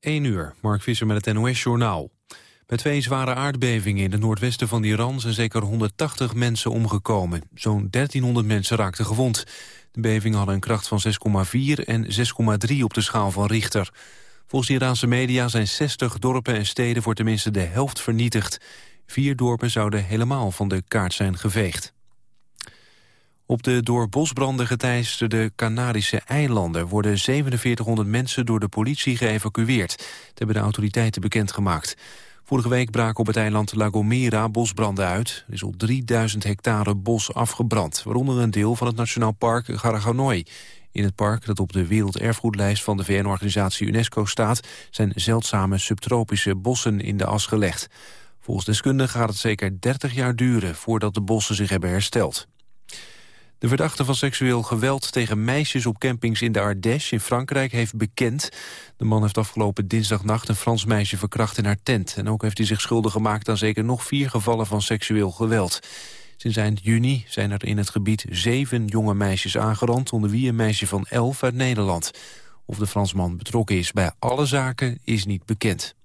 1 uur, Mark Visser met het NOS-journaal. Bij twee zware aardbevingen in het noordwesten van Iran... zijn zeker 180 mensen omgekomen. Zo'n 1300 mensen raakten gewond. De bevingen hadden een kracht van 6,4 en 6,3 op de schaal van Richter. Volgens Iraanse media zijn 60 dorpen en steden... voor tenminste de helft vernietigd. Vier dorpen zouden helemaal van de kaart zijn geveegd. Op de door bosbranden geteisterde Canarische eilanden... worden 4700 mensen door de politie geëvacueerd. Dat hebben de autoriteiten bekendgemaakt. Vorige week braken op het eiland La Gomera bosbranden uit. Er is al 3000 hectare bos afgebrand, waaronder een deel van het Nationaal Park Garaganoi. In het park, dat op de werelderfgoedlijst van de VN-organisatie UNESCO staat... zijn zeldzame subtropische bossen in de as gelegd. Volgens deskundigen gaat het zeker 30 jaar duren voordat de bossen zich hebben hersteld. De verdachte van seksueel geweld tegen meisjes op campings in de Ardèche in Frankrijk heeft bekend. De man heeft afgelopen dinsdagnacht een Frans meisje verkracht in haar tent. En ook heeft hij zich schuldig gemaakt aan zeker nog vier gevallen van seksueel geweld. Sinds eind juni zijn er in het gebied zeven jonge meisjes aangerand... onder wie een meisje van elf uit Nederland. Of de Fransman betrokken is bij alle zaken is niet bekend.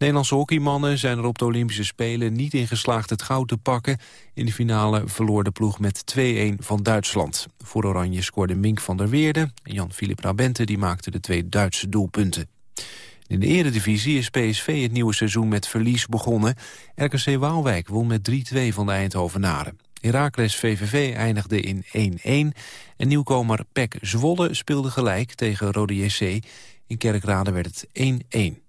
Nederlandse hockeymannen zijn er op de Olympische Spelen niet in geslaagd het goud te pakken. In de finale verloor de ploeg met 2-1 van Duitsland. Voor Oranje scoorde Mink van der Weerde en Jan-Philip Rabente die maakten de twee Duitse doelpunten. In de eredivisie is PSV het nieuwe seizoen met verlies begonnen. RKC Waalwijk won met 3-2 van de Eindhovenaren. Heracles VVV eindigde in 1-1 en nieuwkomer PEC Zwolle speelde gelijk tegen Rode JC. In Kerkrade werd het 1-1.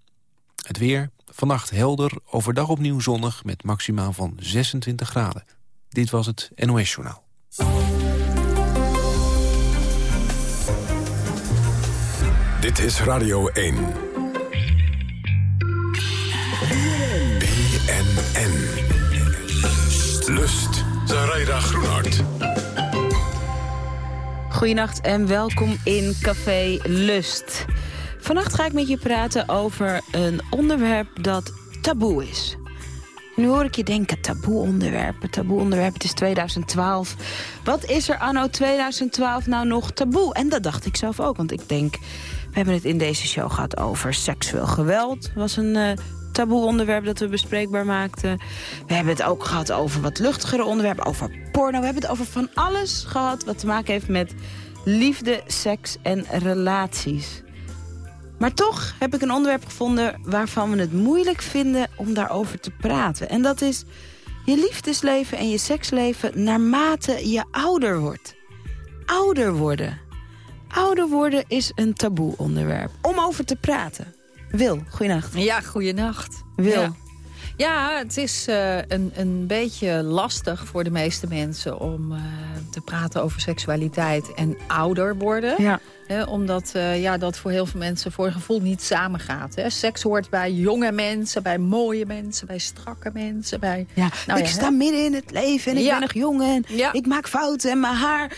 Het weer, vannacht helder, overdag opnieuw zonnig... met maximaal van 26 graden. Dit was het NOS Journaal. Dit is Radio 1. BNN. Lust. Zaraida Groenhart. Goedenacht en welkom in Café Lust. Vannacht ga ik met je praten over een onderwerp dat taboe is. Nu hoor ik je denken, taboe onderwerpen, taboe onderwerp, het is 2012. Wat is er anno 2012 nou nog taboe? En dat dacht ik zelf ook, want ik denk... we hebben het in deze show gehad over seksueel geweld. was een uh, taboe onderwerp dat we bespreekbaar maakten. We hebben het ook gehad over wat luchtigere onderwerpen, over porno. We hebben het over van alles gehad wat te maken heeft met liefde, seks en relaties. Maar toch heb ik een onderwerp gevonden waarvan we het moeilijk vinden om daarover te praten. En dat is je liefdesleven en je seksleven naarmate je ouder wordt. Ouder worden. Ouder worden is een taboe onderwerp. Om over te praten. Wil, goeienacht. Ja, goeienacht. Wil. Ja. Ja, het is uh, een, een beetje lastig voor de meeste mensen om uh, te praten over seksualiteit en ouder worden. Ja omdat uh, ja, dat voor heel veel mensen voor een gevoel niet samengaat. Hè. Seks hoort bij jonge mensen, bij mooie mensen, bij strakke mensen. Bij, ja, nou ik sta midden in het leven en ik ben nog jong en ik maak fouten en mijn haar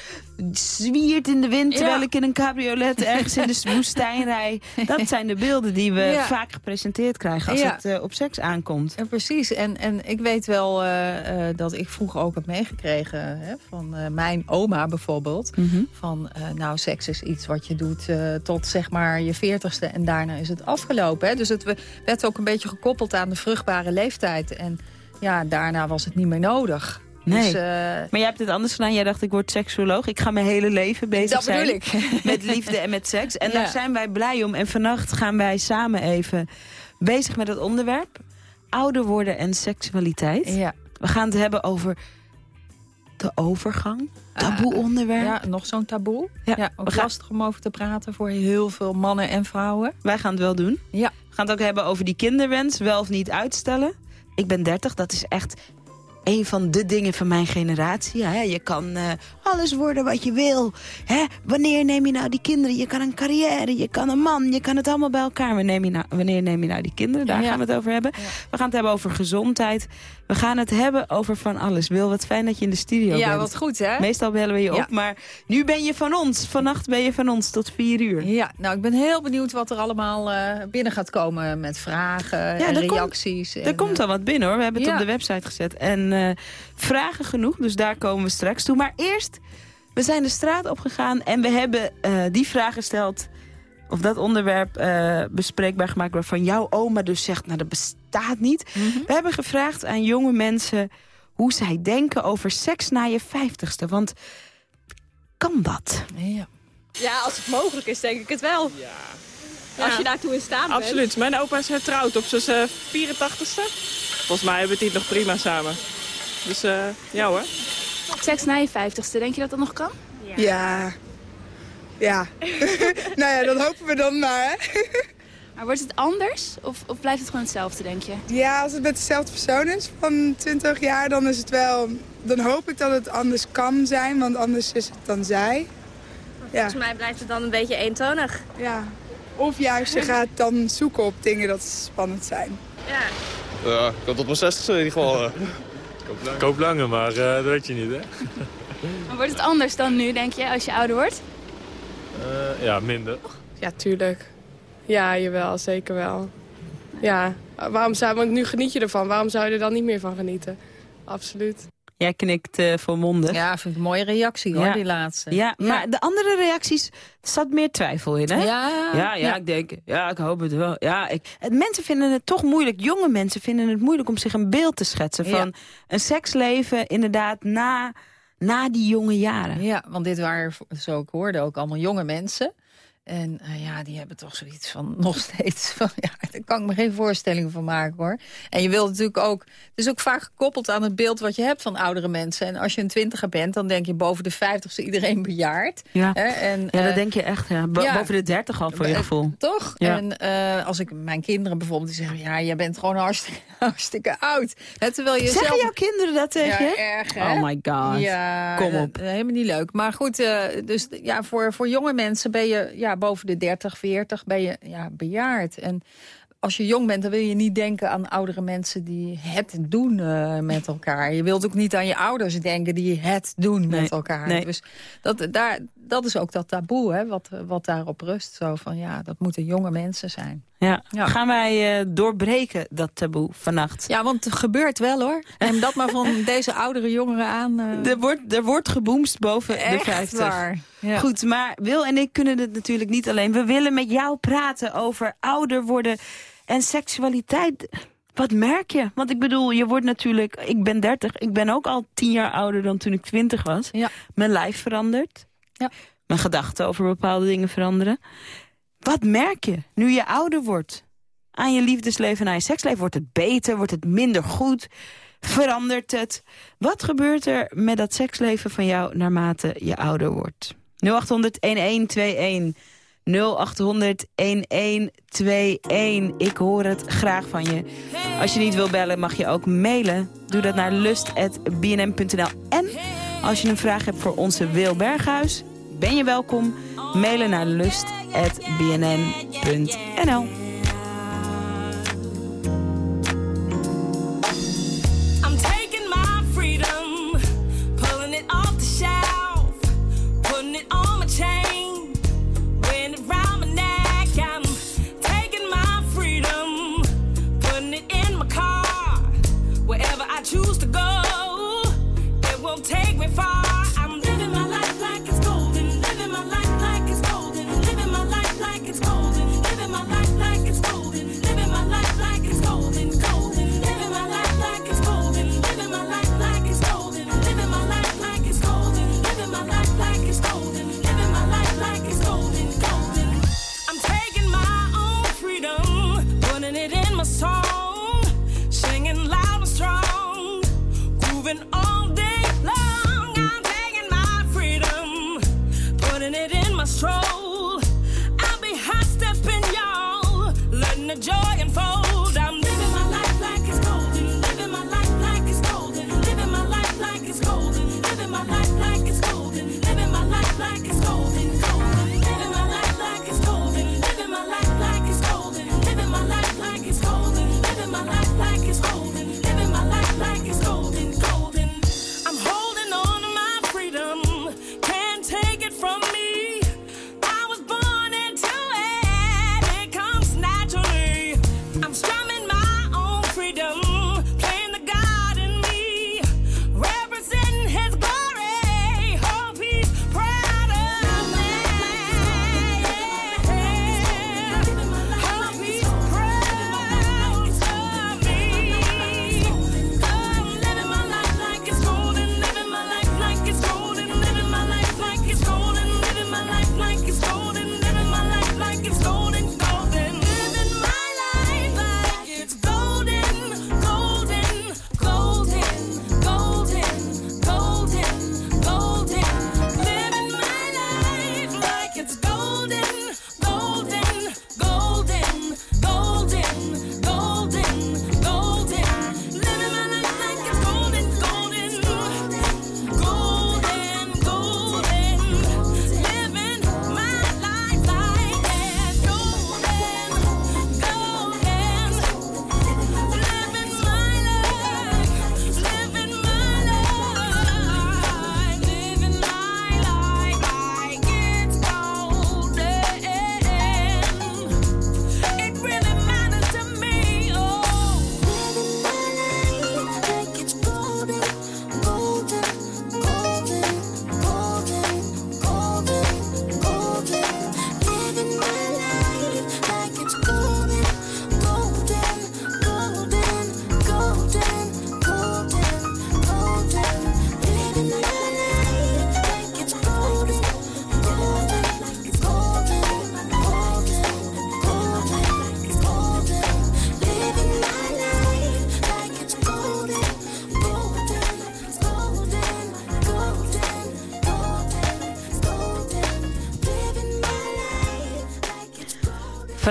zwiert in de wind... terwijl ik in een cabriolet ergens in de woestijn rij. Dat zijn de beelden die we vaak gepresenteerd krijgen als het uh, op seks aankomt. Ja, precies. En, en ik weet wel uh, uh, dat ik vroeger ook heb meegekregen... Hè, van mijn oma bijvoorbeeld. Mm -hmm. Van, nou, seks is iets wat je doet tot zeg maar je veertigste... en daarna is het afgelopen. Hè. Dus het werd ook een beetje gekoppeld aan de vruchtbare leeftijd. En ja, daarna was het niet meer nodig. Nee, dus, uh, maar jij hebt het anders gedaan. Jij dacht, ik word seksuoloog. Ik ga mijn hele leven bezig dat zijn ik. met liefde en met seks. En ja. daar zijn wij blij om. En vannacht gaan wij samen even bezig met het onderwerp. Ouder worden en seksualiteit. Ja. We gaan het hebben over de overgang. Taboe onderwerp. Ja, nog zo'n taboe. Ja, ja ook lastig om over te praten voor heel veel mannen en vrouwen. Wij gaan het wel doen. Ja. We gaan het ook hebben over die kinderwens. Wel of niet uitstellen. Ik ben 30, dat is echt een van de dingen van mijn generatie. Hè? Je kan uh, alles worden wat je wil. Hè? Wanneer neem je nou die kinderen? Je kan een carrière, je kan een man, je kan het allemaal bij elkaar. Wanneer neem je nou, wanneer neem je nou die kinderen? Daar ja. gaan we het over hebben. Ja. We gaan het hebben over gezondheid. We gaan het hebben over van alles. Wil, wat fijn dat je in de studio ja, bent. wat goed hè? Meestal bellen we je op, maar nu ben je van ons. Vannacht ben je van ons tot vier uur. Ja, nou ik ben heel benieuwd wat er allemaal uh, binnen gaat komen met vragen en reacties. Komt, en, er komt al wat binnen hoor. We hebben het op de website gezet. En uh, vragen genoeg, dus daar komen we straks toe. Maar eerst, we zijn de straat opgegaan en we hebben uh, die vraag gesteld of dat onderwerp uh, bespreekbaar gemaakt... waarvan jouw oma dus zegt, nou dat bestaat niet. Mhm. We hebben gevraagd aan jonge mensen hoe zij denken over seks na je vijftigste. Want kan dat? Ja. Ja, als het mogelijk is, denk ik het wel. Ja. Als je daartoe in staat bent. Absoluut. Mijn opa is hertrouwd op zijn uh, 84ste. Volgens mij hebben we het hier nog prima samen. Dus uh, ja hoor. Seks na je vijftigste, denk je dat dat nog kan? Ja. Ja. nou ja, dat hopen we dan maar, hè. Maar wordt het anders of, of blijft het gewoon hetzelfde, denk je? Ja, als het met dezelfde persoon is van 20 jaar, dan is het wel... Dan hoop ik dat het anders kan zijn, want anders is het dan zij. Ja. Volgens mij blijft het dan een beetje eentonig. Ja. Of juist, je gaat dan zoeken op dingen dat spannend zijn. Ja. Ja, ik kan tot mijn 60 in ieder geval. Ik hoop langer, maar uh, dat weet je niet, hè? Maar wordt het anders dan nu, denk je, als je ouder wordt? Uh, ja, minder. Ja, tuurlijk. Ja, jawel, zeker wel. Ja, waarom zou, want nu geniet je ervan. Waarom zou je er dan niet meer van genieten? Absoluut. Jij knikt uh, volmondig. Ja, vind ik een mooie reactie hoor, Ja. die laatste. Ja, maar de andere reacties, zat meer twijfel in, hè? Ja, Ja, ja, ik denk, ja, ik hoop het wel. Ja, ik, het, mensen vinden het toch moeilijk, jonge mensen vinden het moeilijk om zich een beeld te schetsen van een seksleven inderdaad na, na die jonge jaren. Ja, want dit waren, zo ik hoorde, ook allemaal jonge mensen. En eh, ja, die hebben toch zoiets van nog steeds van ja, daar kan ik me geen voorstelling van maken hoor. En je wilt natuurlijk ook, het is ook vaak gekoppeld aan het beeld wat je hebt van oudere mensen. En als je een twintiger bent, dan denk je boven de vijftigste iedereen bejaard. Ja, Hè? En, ja dat eh, denk je echt, ja. Bo- ja. boven de dertig al voor je Eh, gevoel. Toch? Ja. En als ik mijn kinderen bijvoorbeeld die zeggen, ja, jij bent gewoon hartstikke, hartstikke oud. Hè, terwijl je Zeggen zelf... jouw kinderen dat tegen ja, je? erg, hè? Oh my god. Ja, Kom op. helemaal niet leuk. Maar goed, dus ja, voor, voor jonge mensen ben je ja, boven de 30, 40 ben je ja, bejaard. En als je jong bent, dan wil je niet denken aan oudere mensen die het doen eh, met elkaar. Je wilt ook niet aan je ouders denken die het doen Nee, met elkaar. nee. Dus dat, daar, dat is ook dat taboe, hè, wat, wat daarop rust. Zo van, ja, dat moeten jonge mensen zijn. Ja. Ja. Gaan wij eh, doorbreken dat taboe vannacht? Ja, want het gebeurt wel hoor. Neem dat maar van deze oudere jongeren aan. eh. Er wordt, er wordt geboomst boven de Echt 50. waar. Ja. Goed, maar Wil en ik kunnen het natuurlijk niet alleen. We willen met jou praten over ouder worden en seksualiteit. Wat merk je? Want ik bedoel, je wordt natuurlijk... Ik ben 30, ik ben ook al tien jaar ouder dan toen ik 20 was. Ja. Mijn lijf verandert. Mijn gedachten over bepaalde dingen veranderen. Wat merk je nu je ouder wordt? Aan je liefdesleven en aan je seksleven. Wordt het beter? Wordt het minder goed? Verandert het? Wat gebeurt er met dat seksleven van jou naarmate je ouder wordt? 0800 1121 0800 1121. Ik hoor het graag van je. Als je niet wil bellen, mag je ook mailen. Doe dat naar lust.bnm.nl. En als je een vraag hebt voor onze Wil Berghuis, ben je welkom. Mailen naar lust.bnn.nl.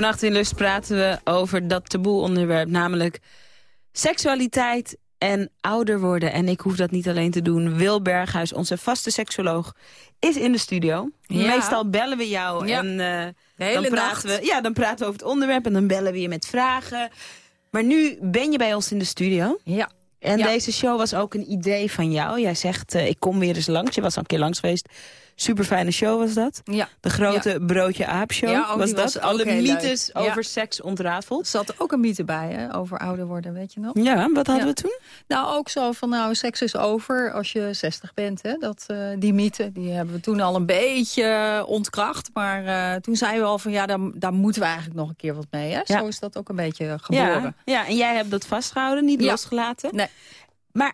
Vannacht in Lust praten we over dat taboe onderwerp, namelijk seksualiteit en ouder worden. En ik hoef dat niet alleen te doen. Wil Berghuis, onze vaste seksoloog, is in de studio. Ja. Meestal bellen we jou Ja. en hele dan, praten nacht. we, ja, dan praten we over het onderwerp en dan bellen we je met vragen. Maar nu ben je bij ons in de studio. Ja. En Ja. deze show was ook een idee van jou. Jij zegt, eh, ik kom weer eens langs. Je was al een keer langs geweest. Super fijne show was dat. Ja. De grote broodje aap show Ja, was dat. was Alle leuk. mythes over seks ontrafeld. Er zat ook een mythe bij, hè, over ouder worden, weet je nog? Ja, wat hadden we toen? Nou, ook zo van, nou, seks is over als je 60 bent. Hè? Dat, eh, die mythe, die hebben we toen al een beetje ontkracht. Maar eh, toen zeiden we al van, ja, daar, daar moeten we eigenlijk nog een keer wat mee. Hè? Zo is dat ook een beetje geboren. Ja, ja, en jij hebt dat vastgehouden, niet losgelaten. Nee. Maar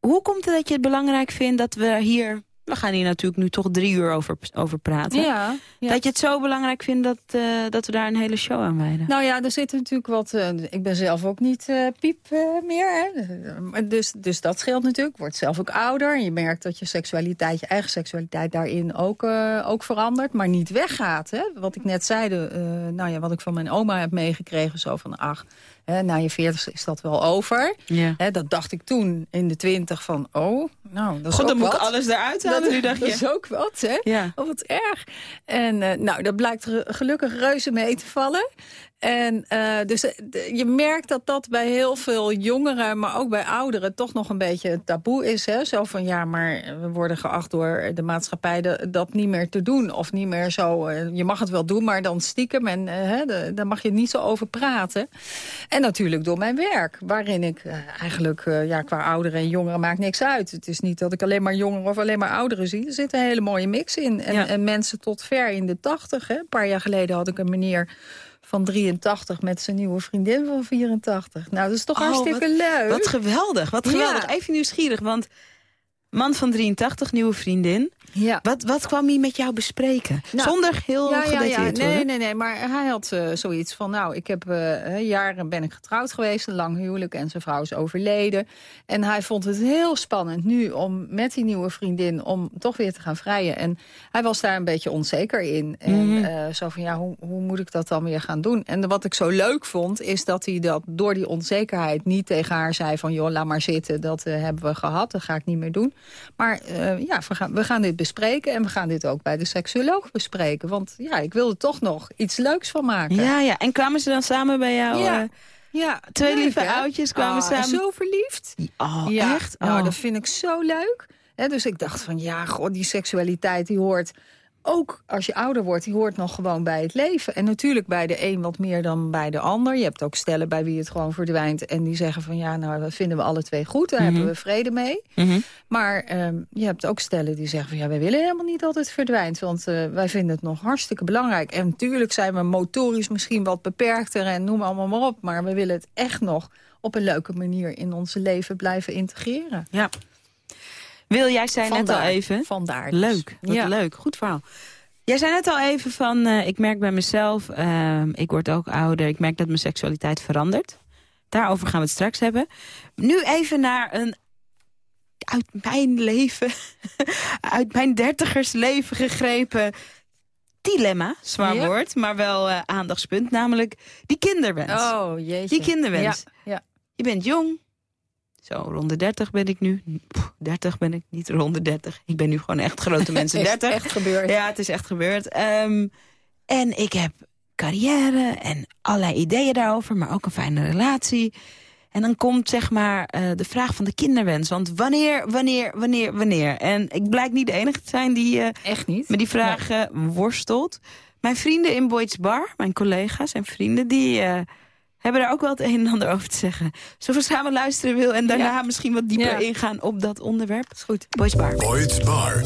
hoe komt het dat je het belangrijk vindt dat we hier... We gaan hier natuurlijk nu toch drie uur over, over praten. Ja, ja. Dat je het zo belangrijk vindt dat, eh, dat we daar een hele show aan wijden. Nou ja, er zit natuurlijk wat... eh, ik ben zelf ook niet eh, piep meer. Hè? Dus, dus dat scheelt natuurlijk. Wordt zelf ook ouder. En je merkt dat je seksualiteit, je eigen seksualiteit daarin ook, ook verandert. Maar niet weggaat. Hè? Wat ik net zei, nou ja, wat ik van mijn oma heb meegekregen. Zo van, ach, hè, na je veertigste is dat wel over. Ja. Hè, dat dacht ik toen in de twintig van, oh, nou, dat is God, dan moet ik alles eruit halen, Dat, nu dacht dat je. is ook wat, hè? Ja. Oh, wat erg. En eh, nou, dat blijkt ge- gelukkig reuze mee te vallen. En eh, dus eh, je merkt dat dat bij heel veel jongeren, maar ook bij ouderen, toch nog een beetje taboe is. Hè? Zo van ja, maar we worden geacht door de maatschappij de- dat niet meer te doen. Of niet meer zo. eh, je mag het wel doen, maar dan stiekem. En hè, de- daar mag je niet zo over praten. En natuurlijk door mijn werk, waarin ik eigenlijk ja, qua ouderen en jongeren maakt niks uit. Het is niet dat ik alleen maar jongeren of alleen maar ouderen zie. Er zit een hele mooie mix in. En, Ja. en mensen tot ver in de tachtig. Een paar jaar geleden had ik een meneer van 83 met zijn nieuwe vriendin van 84. Nou, dat is toch Oh, hartstikke leuk. Wat geweldig, wat Ja. geweldig. Even nieuwsgierig, want man van 83, nieuwe vriendin. Ja. Wat, wat kwam hij met jou bespreken? Nou, Zonder heel ja, ja, ja. Nee, nee, nee. Maar hij had eh, zoiets van, nou, ik heb eh, jaren ben ik getrouwd geweest, een lang huwelijk en zijn vrouw is overleden. En hij vond het heel spannend nu om met die nieuwe vriendin om toch weer te gaan vrijen. En hij was daar een beetje onzeker in. En Mhm. eh, zo van, ja, hoe, hoe moet ik dat dan weer gaan doen? En wat ik zo leuk vond, is dat hij dat door die onzekerheid niet tegen haar zei van, joh, laat maar zitten, dat hebben we gehad, dat ga ik niet meer doen. Maar eh, ja, we gaan, we gaan dit bespreken en we gaan dit ook bij de seksuoloog bespreken. Want ja, ik wilde toch nog iets leuks van maken. Ja, ja. En kwamen ze dan samen bij jou? Ja. eh, ja twee leuk, lieve hè? oudjes kwamen Ah, samen. Zo verliefd. Oh, ja, echt? Nou, Oh. dat vind ik zo leuk. Dus ik dacht van, ja, god, die seksualiteit die hoort... Ook als je ouder wordt, die hoort nog gewoon bij het leven. En natuurlijk bij de een wat meer dan bij de ander. Je hebt ook stellen bij wie het gewoon verdwijnt. En die zeggen van, ja, nou, dat vinden we alle twee goed. Daar Mhm. hebben we vrede mee. Mhm. Maar ehm, je hebt ook stellen die zeggen van ja, wij willen helemaal niet dat het verdwijnt. Want eh, wij vinden het nog hartstikke belangrijk. En natuurlijk zijn we motorisch misschien wat beperkter en noem allemaal maar op. Maar we willen het echt nog op een leuke manier in ons leven blijven integreren. Ja. Wil, jij zei net al even... Vandaar dus. Leuk, wat Ja. leuk. Goed verhaal. Jij zei net al even van, eh, ik merk bij mezelf, ehm, ik word ook ouder, ik merk dat mijn seksualiteit verandert. Daarover gaan we het straks hebben. Nu even naar een uit mijn leven, uit mijn dertigersleven gegrepen dilemma, zwaar woord, maar wel eh, aandachtspunt, namelijk die kinderwens. Oh jeetje. Die kinderwens. Ja, ja. Je bent jong. Zo, rond de 30 ben ik nu. Poeh, 30 ben ik, niet rond de 30. Ik ben nu gewoon echt grote mensen Is 30. echt gebeurd. Ja, het is echt gebeurd. Ehm, en ik heb carrière en allerlei ideeën daarover, maar ook een fijne relatie. En dan komt zeg maar eh, de vraag van de kinderwens. Want wanneer, wanneer, wanneer, wanneer? En ik blijk niet de enige te zijn die eh, Echt niet. met die vragen worstelt. Mijn vrienden in Boyd's Bar, mijn collega's en vrienden... die eh, hebben daar ook wel het een en ander over te zeggen. Zullen we samen luisteren, Wil? En daarna Ja. misschien wat dieper Ja. ingaan op dat onderwerp? is goed. Boyd's Bar. Boyd's Bar.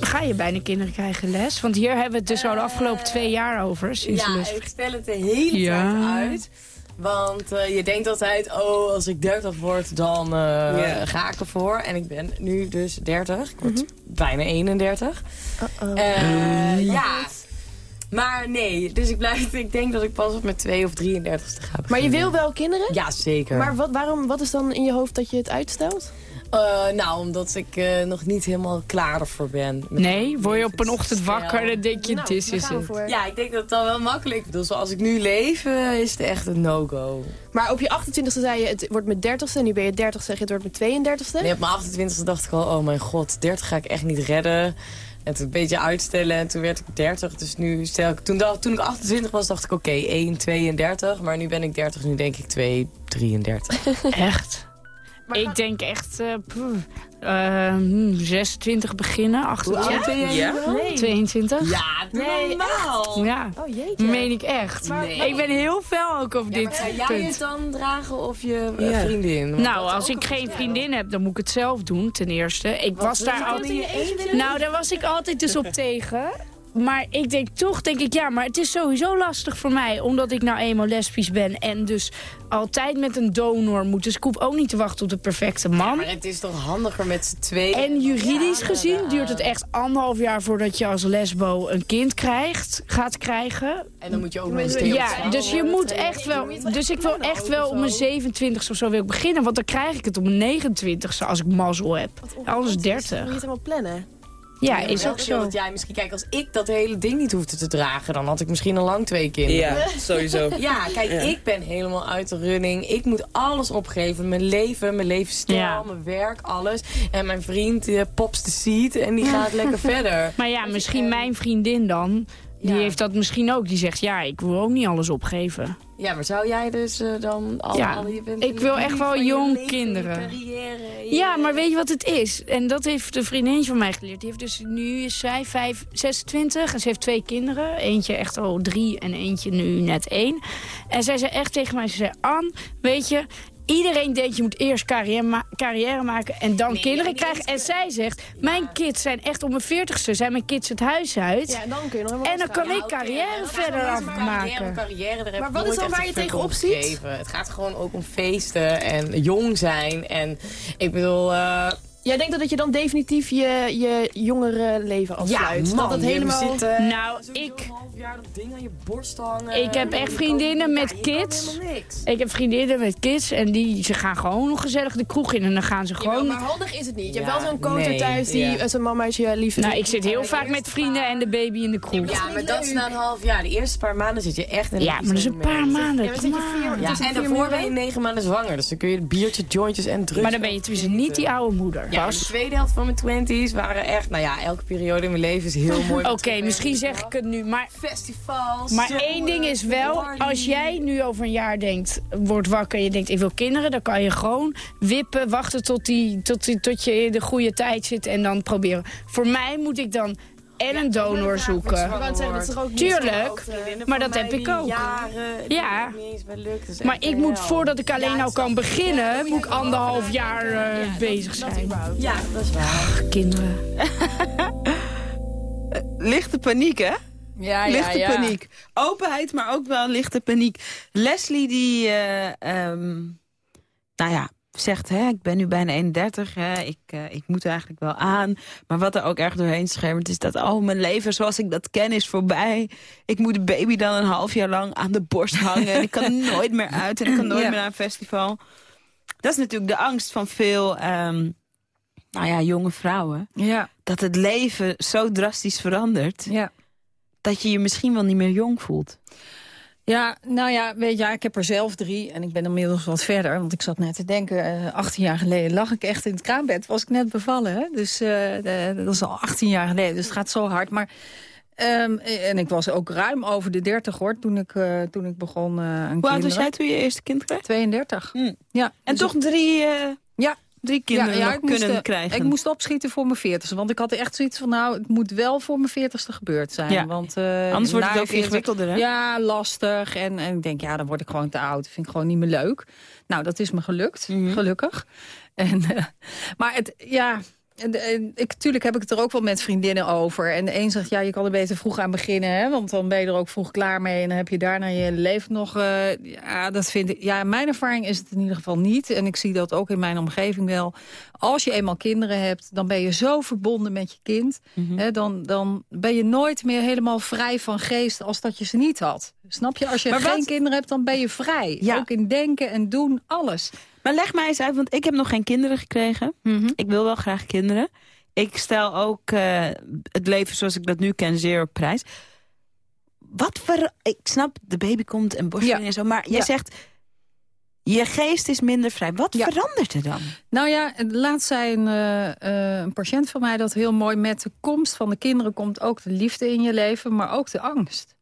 Ga je bijna kinderen krijgen les? Want hier hebben we het dus al de afgelopen twee jaar over. Sinds Ja, ik stel het de hele Ja. tijd uit. Want eh, je denkt altijd, oh, als ik 30 word, dan eh, ga ik ervoor. En ik ben nu dus 30. Ik word Mhm. bijna 31. Uh-oh. Eh, ja, Maar nee, dus ik, blijf, ik denk dat ik pas op mijn 2 of 33ste ga Maar je wil wel kinderen? Ja, zeker. Maar wat, waarom, wat is dan in je hoofd dat je het uitstelt? Eh, nou, omdat ik eh, nog niet helemaal klaar ervoor ben. Nee, word je op een ochtend wakker en dan denk je, Nou, dit daar is het. voor. Ja, ik denk dat het dan wel makkelijk is. Zoals ik nu leef, eh, is het echt een no-go. Maar op je 28ste zei je, het wordt mijn 30ste. Nu ben je 30, zeg je, het wordt mijn 32ste. Nee, op mijn 28e dacht ik al, oh mijn god, 30 ga ik echt niet redden. En toen een beetje uitstellen en toen werd ik 30. Dus nu stel ik, toen, dacht, toen ik 28 was, dacht ik oké, 1, 32. Maar nu ben ik 30, nu denk ik 2, 33. Echt? Ik denk echt eh, poeh, eh, hmm, 26 beginnen, 28. ben jij Ja? nu wel? Nee. 22. Ja, Nee, normaal. Ja, Oh jeetje. meen ik echt. Nee. Ik ben heel fel ook op Ja, dit maar ga jij punt. het dan dragen of je eh, Ja. vriendin? Nou, als ik een geen vriendin heb, dan moet ik het zelf doen, ten eerste. Ik was daar altijd... Nou, daar was ik altijd dus op tegen. Maar ik denk toch, denk ik, ja, maar het is sowieso lastig voor mij. Omdat ik nou eenmaal lesbisch ben en dus altijd met een donor moet. Dus ik hoef ook niet te wachten op de perfecte man. Maar het is toch handiger met z'n tweeën? En juridisch Ja, gezien ja. duurt het echt anderhalf jaar voordat je als lesbo een kind krijgt, gaat krijgen. En dan moet je ook nog eens Ja, dus je moet echt wel. Dus ik wil echt wel om mijn 27 of zo wil ik beginnen. Want dan krijg ik het op mijn 29ste als ik mazzel heb. Anders Moet je 30. het helemaal plannen? Ja, is ook zo. Dat jij misschien, kijk, als ik dat hele ding niet hoefde te dragen, dan had ik misschien al lang twee kinderen. Ja, sowieso. Ja, kijk, Ja. ik ben helemaal uit de running. Ik moet alles opgeven. Mijn leven, mijn levensstijl, Ja. mijn werk, alles. En mijn vriend eh, pops de seat en die gaat lekker verder. Maar ja, misschien mijn vriendin dan. Die Ja. heeft dat misschien ook. Die zegt, ja, ik wil ook niet alles opgeven. Ja, maar zou jij dus eh, dan al, Ja, al je bent ik wil echt wel jong leven, kinderen. carrière, Ja, maar weet je wat het is? En dat heeft een vriendin van mij geleerd. Die heeft dus, nu is zij vijf, 26 en ze heeft twee kinderen. Eentje echt al drie en eentje nu net één. En zij zei echt tegen mij, ze zei, Ann, weet je... Iedereen denkt je moet eerst carrière, ma- carrière maken en dan Nee, kinderen ja, krijgen. En zij zegt, mijn kids zijn echt om mijn veertigste, zijn mijn kids het huis uit. Ja, en dan kun je nog helemaal en dan kan ik carrière verder afmaken. Carrière, Maar wat is dan waar je tegenop ziet? gegeven. Het gaat gewoon ook om feesten en jong zijn. En ik bedoel... eh, Jij denkt dat je dan definitief je, je jongere leven afsluit? ja, man, dat het helemaal... je zit, eh, Nou, sowieso ik- een half jaar dat ding aan je borst hangen. Ik heb echt vriendinnen met ja, kids. Ik heb vriendinnen met kids en die, ze gaan gewoon nog gezellig de kroeg in. En dan gaan ze Jawel, gewoon... maar handig is het niet. Je hebt Ja, wel zo'n nee, thuis die ja. eh, zijn mama is je lief. Nou, ik zit heel vaak met vrienden en de baby in de kroeg. Ja, maar dat is na een half jaar. De eerste paar maanden zit je echt in Ja, maar dat is een paar maanden. Ja, maar zit je vier, Ja, tussen en daarvoor ben je negen maanden zwanger. Dus dan kun je biertjes, jointjes en drugs... Maar dan ben je tenminste niet die oude moeder. Ja, de tweede helft van mijn twenties waren echt... Nou ja, elke periode in mijn leven is heel mooi. Oké, misschien zeg ik het nu, maar... Festivals. Maar één ding is wel, als jij nu over een jaar denkt, wordt wakker en je denkt ik wil kinderen, dan kan je gewoon wippen, wachten tot, die, tot, die, tot je in de goede tijd zit en dan proberen. Voor mij moet ik dan en een donor zoeken. Tuurlijk, zo- maar dat heb ik ook. Ja. Maar ik moet, voordat ik alleen al kan beginnen, moet ik anderhalf jaar eh, bezig zijn. Ja, dat is waar. Kinderen. Lichte paniek, hè? Ja, lichte paniek. Openheid, maar ook wel lichte paniek. Leslie die, eh, ehm, nou ja, zegt, hè, ik ben nu bijna 31, hè, ik, eh, ik moet er eigenlijk wel aan. Maar wat er ook erg doorheen schermt is dat, oh, mijn leven zoals ik dat ken is voorbij. Ik moet de baby dan een half jaar lang aan de borst hangen. en ik kan nooit meer uit en ik kan nooit Ja. meer naar een festival. Dat is natuurlijk de angst van veel, ehm, nou ja, jonge vrouwen. Ja. Dat het leven zo drastisch verandert. Ja. Dat je je misschien wel niet meer jong voelt. Ja, nou ja, weet je, ja, ik heb er zelf drie en ik ben inmiddels wat verder. Want ik zat net te denken, eh 18 jaar geleden lag ik echt in het kraambed. Was ik net bevallen, hè? Dus eh, de- dat is al 18 jaar geleden, dus het gaat zo hard. Maar, ehm, en ik was ook ruim over de 30 hoor, toen ik, eh, toen ik begon eh aan Hoe oud was jij toen je eerste kind kreeg? 32. Ja, En dus toch drie, eh, ja. Drie kinderen kunnen eh, krijgen. Ik moest opschieten voor mijn 40ste. Want ik had echt zoiets van, nou, het moet wel voor mijn 40ste gebeurd zijn. Ja. Want, eh, Anders wordt het ook 40 ingewikkelder, hè? Ja, lastig. En, en ik denk, ja, dan word ik gewoon te oud. Dat vind ik gewoon niet meer leuk. Nou, dat is me gelukt, Mhm. gelukkig. En, eh, maar het, ja, ik, tuurlijk heb ik het er ook wel met vriendinnen over. En de een zegt, ja, je kan er beter vroeg aan beginnen. Hè, want dan ben je er ook vroeg klaar mee. En dan heb je daarna je leven nog... eh, ja, dat vind ik, ja, mijn ervaring is het in ieder geval niet. En ik zie dat ook in mijn omgeving wel. Als je eenmaal kinderen hebt, dan ben je zo verbonden met je kind. hè, dan, dan ben je nooit meer helemaal vrij van geest als dat je ze niet had. Snap je? Als je Maar geen wat- kinderen hebt, dan ben je vrij. Ja. Ook in denken en doen, alles. Maar leg mij eens uit, want ik heb nog geen kinderen gekregen. Ik wil wel graag kinderen. Ik stel ook eh, het leven zoals ik dat nu ken zeer op prijs. Wat ver... Ik snap, de baby komt en borstvoeding en zo. Maar jij Ja. zegt, je geest is minder vrij. Wat verandert er dan? Nou ja, laatst zei een, eh, eh, een patiënt van mij dat heel mooi... met de komst van de kinderen komt ook de liefde in je leven... maar ook de angst.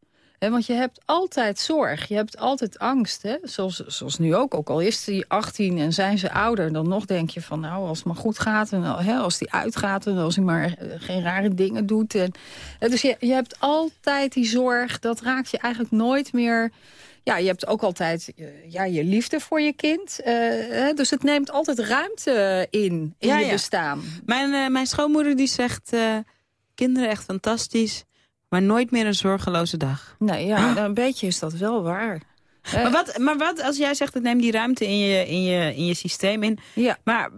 Want je hebt altijd zorg, je hebt altijd angst. Hè? Zoals, zoals nu ook, ook al is die 18 en zijn ze ouder... dan nog denk je van, nou, als het maar goed gaat... en als die uitgaat en als hij maar eh, geen rare dingen doet. En, dus je, je hebt altijd die zorg, dat raakt je eigenlijk nooit meer... Ja, je hebt ook altijd eh, ja, je liefde voor je kind. eh, dus het neemt altijd ruimte in, in Ja, je ja. bestaan. Mijn, mijn schoonmoeder die zegt, eh, kinderen echt fantastisch... maar nooit meer een zorgeloze dag. Nee, ja, een beetje is dat wel waar. Maar wat, maar wat als jij zegt, het neemt die ruimte in je, in je, in je systeem in. Ja. Maar,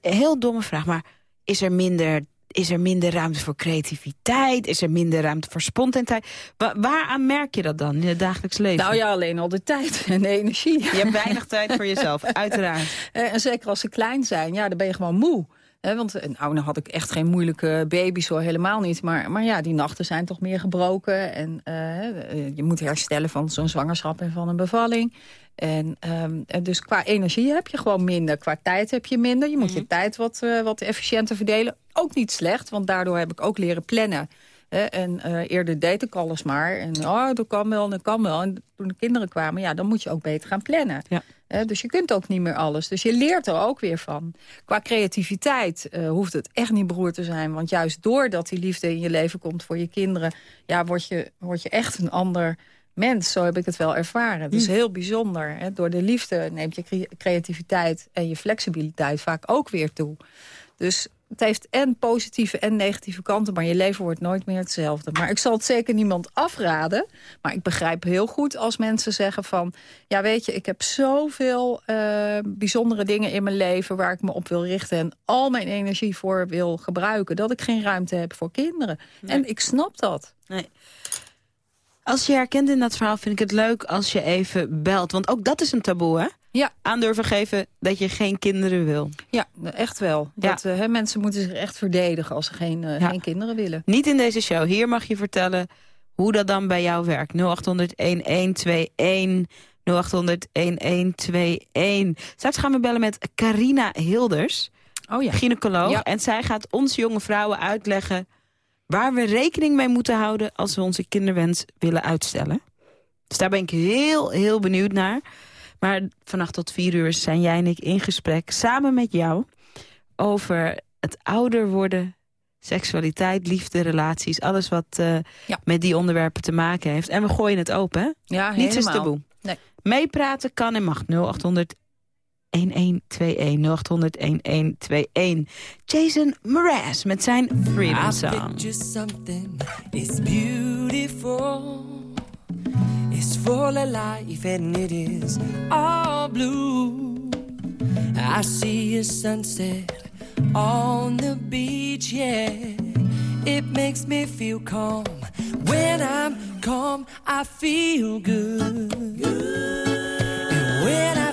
heel domme vraag, maar is er minder... Is er minder ruimte voor creativiteit? Is er minder ruimte voor spontaniteit? Wa waaraan merk je dat dan in het dagelijks leven? Nou ja, alleen al de tijd en de energie. Je hebt weinig tijd voor jezelf, uiteraard. Eh, En zeker als ze klein zijn, ja, dan ben je gewoon moe. Want eh, nou, nou had ik echt geen moeilijke baby's hoor, helemaal niet. Maar, maar ja, die nachten zijn toch meer gebroken. En eh, eh, je moet herstellen van zo'n zwangerschap en van een bevalling. En ehm, en dus qua energie heb je gewoon minder. Qua tijd heb je minder. Je moet je tijd wat, wat efficiënter verdelen. Ook niet slecht, want daardoor heb ik ook leren plannen. Hè, en eh, eerder deed ik alles maar. En oh, dat kan wel, dat kan wel. En toen de kinderen kwamen, ja, dan moet je ook beter gaan plannen. Ja. Hè, dus je kunt ook niet meer alles. Dus je leert er ook weer van. Qua creativiteit eh, hoeft het echt niet beroerd te zijn. Want juist doordat die liefde in je leven komt voor je kinderen... ja, word je, word je echt een ander mens. Zo heb ik het wel ervaren. Het is Hm. heel bijzonder. Hè. Door de liefde neemt je cre- creativiteit en je flexibiliteit vaak ook weer toe. Dus het heeft en positieve en negatieve kanten... maar je leven wordt nooit meer hetzelfde. Maar ik zal het zeker niemand afraden. Maar ik begrijp heel goed als mensen zeggen van... ja, weet je, ik heb zoveel eh, bijzondere dingen in mijn leven... waar ik me op wil richten en al mijn energie voor wil gebruiken... dat ik geen ruimte heb voor kinderen. En ik snap dat. Nee. Als je herkent in dat verhaal, vind ik het leuk als je even belt. Want ook dat is een taboe, hè? Ja. Aandurven geven dat je geen kinderen wil. Ja, echt wel. Ja. Dat, eh, hè, mensen moeten zich echt verdedigen als ze geen, eh, Ja. geen kinderen willen. Niet in deze show. Hier mag je vertellen hoe dat dan bij jou werkt. 0800-1121. 0800-1121. Straks gaan we bellen met Carina Hilders. Oh ja. Gynaecoloog. Ja. En zij gaat ons jonge vrouwen uitleggen... waar we rekening mee moeten houden... als we onze kinderwens willen uitstellen. Dus daar ben ik heel, heel benieuwd naar. Maar vannacht tot vier uur zijn jij en ik in gesprek... samen met jou over het ouder worden... seksualiteit, liefde, relaties... alles wat eh, met die onderwerpen te maken heeft. En we gooien het open, hè? Ja, Niets is taboe. Nee. Meepraten kan en mag. 0800 1121 0800 1121. Jason Mraz met zijn Freedom Song. something, it's beautiful. It's full of life and it is all blue. I see a sunset on the beach, yeah. It makes me feel calm. When I'm calm, I feel good. And when I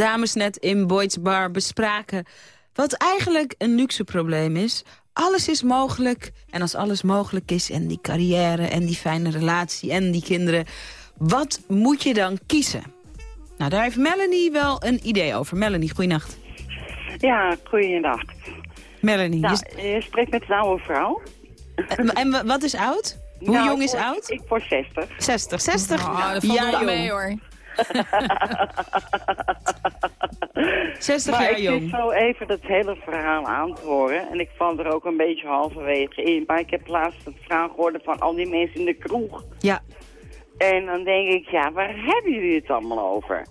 Dames net in Boyd's Bar bespraken wat eigenlijk een luxe probleem is. Alles is mogelijk. En als alles mogelijk is en die carrière en die fijne relatie en die kinderen... wat moet je dan kiezen? Nou, daar heeft Melanie wel een idee over. Melanie, goeienacht. Ja, goeiedag. Melanie, Nou, je- je spreekt met een oude vrouw. en, en wa- wat is oud? Hoe Nou, jong is oud? Ik word 60. 60. 60 Oh, dat valt jong. mee hoor. 60 maar jaar ik jong. zit zo even dat hele verhaal aan te horen. En ik val er ook een beetje halverwege in. Maar ik heb laatst het verhaal gehoord van al die mensen in de kroeg. Ja. En dan denk ik, ja, waar hebben jullie het allemaal over?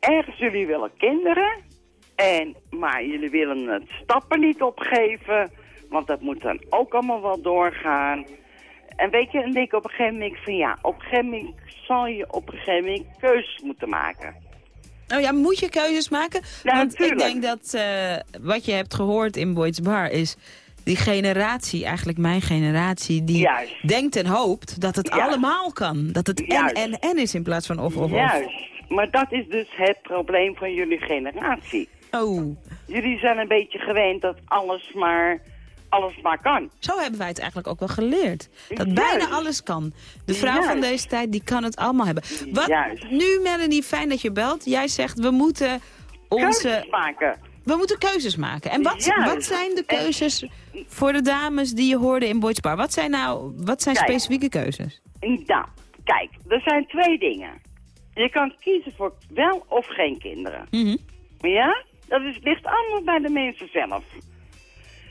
Ergens jullie willen kinderen. En, maar jullie willen het stappen niet opgeven. Want dat moet dan ook allemaal wel doorgaan. En weet je, en denk ik op een gegeven moment van ja, op een gegeven moment zal je op een gegeven moment keuzes moeten maken. Oh ja, moet je keuzes maken? Want ik denk dat eh, wat je hebt gehoord in Boyd's Bar is... die generatie, eigenlijk mijn generatie, die Juist. denkt en hoopt dat het Juist. allemaal kan. Dat het en, en, en is in plaats van of, of, of. Juist. Maar dat is dus het probleem van jullie generatie. Oh. Jullie zijn een beetje gewend dat alles maar, alles maar kan. Zo hebben wij het eigenlijk ook wel geleerd. Dat Juist. bijna alles kan. De vrouw van deze tijd, die kan het allemaal hebben. Wat, Juist. nu, Melanie, fijn dat je belt. Jij zegt, we moeten onze... Keuzes maken. We moeten keuzes maken. En wat, wat zijn de keuzes voor de dames die je hoorde in Boyd's Bar? Wat zijn nou wat zijn Kijk. specifieke keuzes? Nou, kijk, er zijn twee dingen. Je kan kiezen voor wel of geen kinderen. Mhm. Ja? Dat is, ligt allemaal bij de mensen zelf.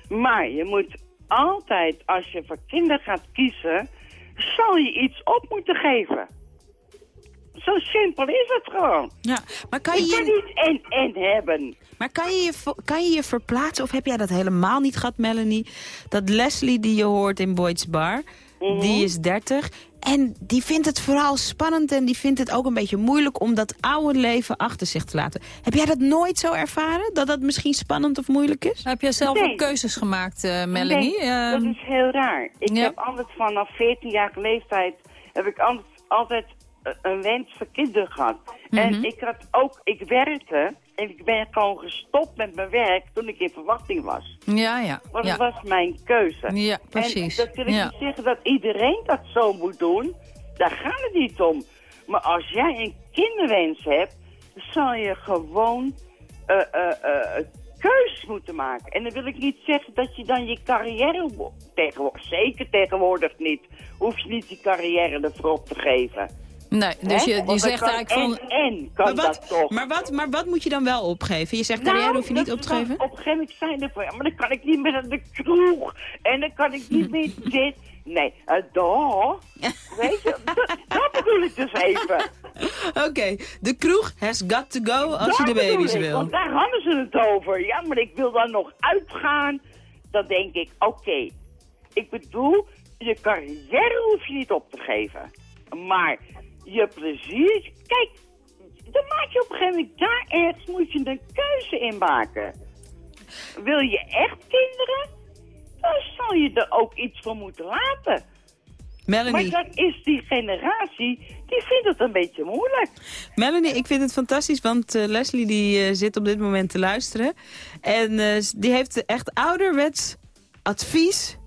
Maar je moet altijd, als je voor kinderen gaat kiezen, zal je iets op moeten geven. Zo simpel is het gewoon. Ja, maar kan je kan niet en-en hebben. Maar kan je je, kan je je verplaatsen, of heb jij dat helemaal niet gehad, Melanie? Dat Leslie die je hoort in Boyd's Bar, Mhm. die is 30... En die vindt het vooral spannend en die vindt het ook een beetje moeilijk... om dat oude leven achter zich te laten. Heb jij dat nooit zo ervaren? Dat dat misschien spannend of moeilijk is? Heb jij zelf Nee. ook keuzes gemaakt, eh, Melanie? Nee, Ehm, dat is heel raar. Ik ja. heb altijd vanaf 14-jarige leeftijd heb ik altijd, altijd een wens voor kinderen gehad. En Mhm. ik had ook, ik werkte en ik ben gewoon gestopt met mijn werk toen ik in verwachting was. ja, ja. Want ja. dat was mijn keuze. Ja, precies. En dat wil ik Ja. niet zeggen dat iedereen dat zo moet doen. Daar gaat het niet om. Maar als jij een kinderwens hebt, zal je gewoon eh eh, eh, keuzes moeten maken. En dan wil ik niet zeggen dat je dan je carrière... Tegenwoordig, zeker tegenwoordig niet. Hoef je niet die carrière ervoor op te geven. Nee, dus je, je zegt eigenlijk van... En, en kan Maar wat, dat toch. maar, wat, maar wat moet je dan wel opgeven? Je zegt carrière Nou, hoef je niet op te geven? Op een gegeven moment zijn er van, ja, maar dan kan ik niet meer naar de kroeg. En dan kan ik niet meer dit. Nee, uh, daar. Weet je, dat, dat bedoel ik dus even. Oké, de kroeg has got to go als je Dat de bedoel baby's ik, wil. Want daar hadden ze het over. Ja, maar ik wil dan nog uitgaan. Dan denk ik, oké. Ik bedoel, je carrière hoef je niet op te geven. Maar je plezier... Kijk, dan maak je op een gegeven moment... Daar ergens moet je een keuze in maken. Wil je echt kinderen? Dan zal je er ook iets voor moeten laten. Melanie. Maar dat is die generatie, die vindt het een beetje moeilijk. Melanie, ik vind het fantastisch, want eh, Leslie die, eh, zit op dit moment te luisteren. En eh, die heeft echt ouderwets advies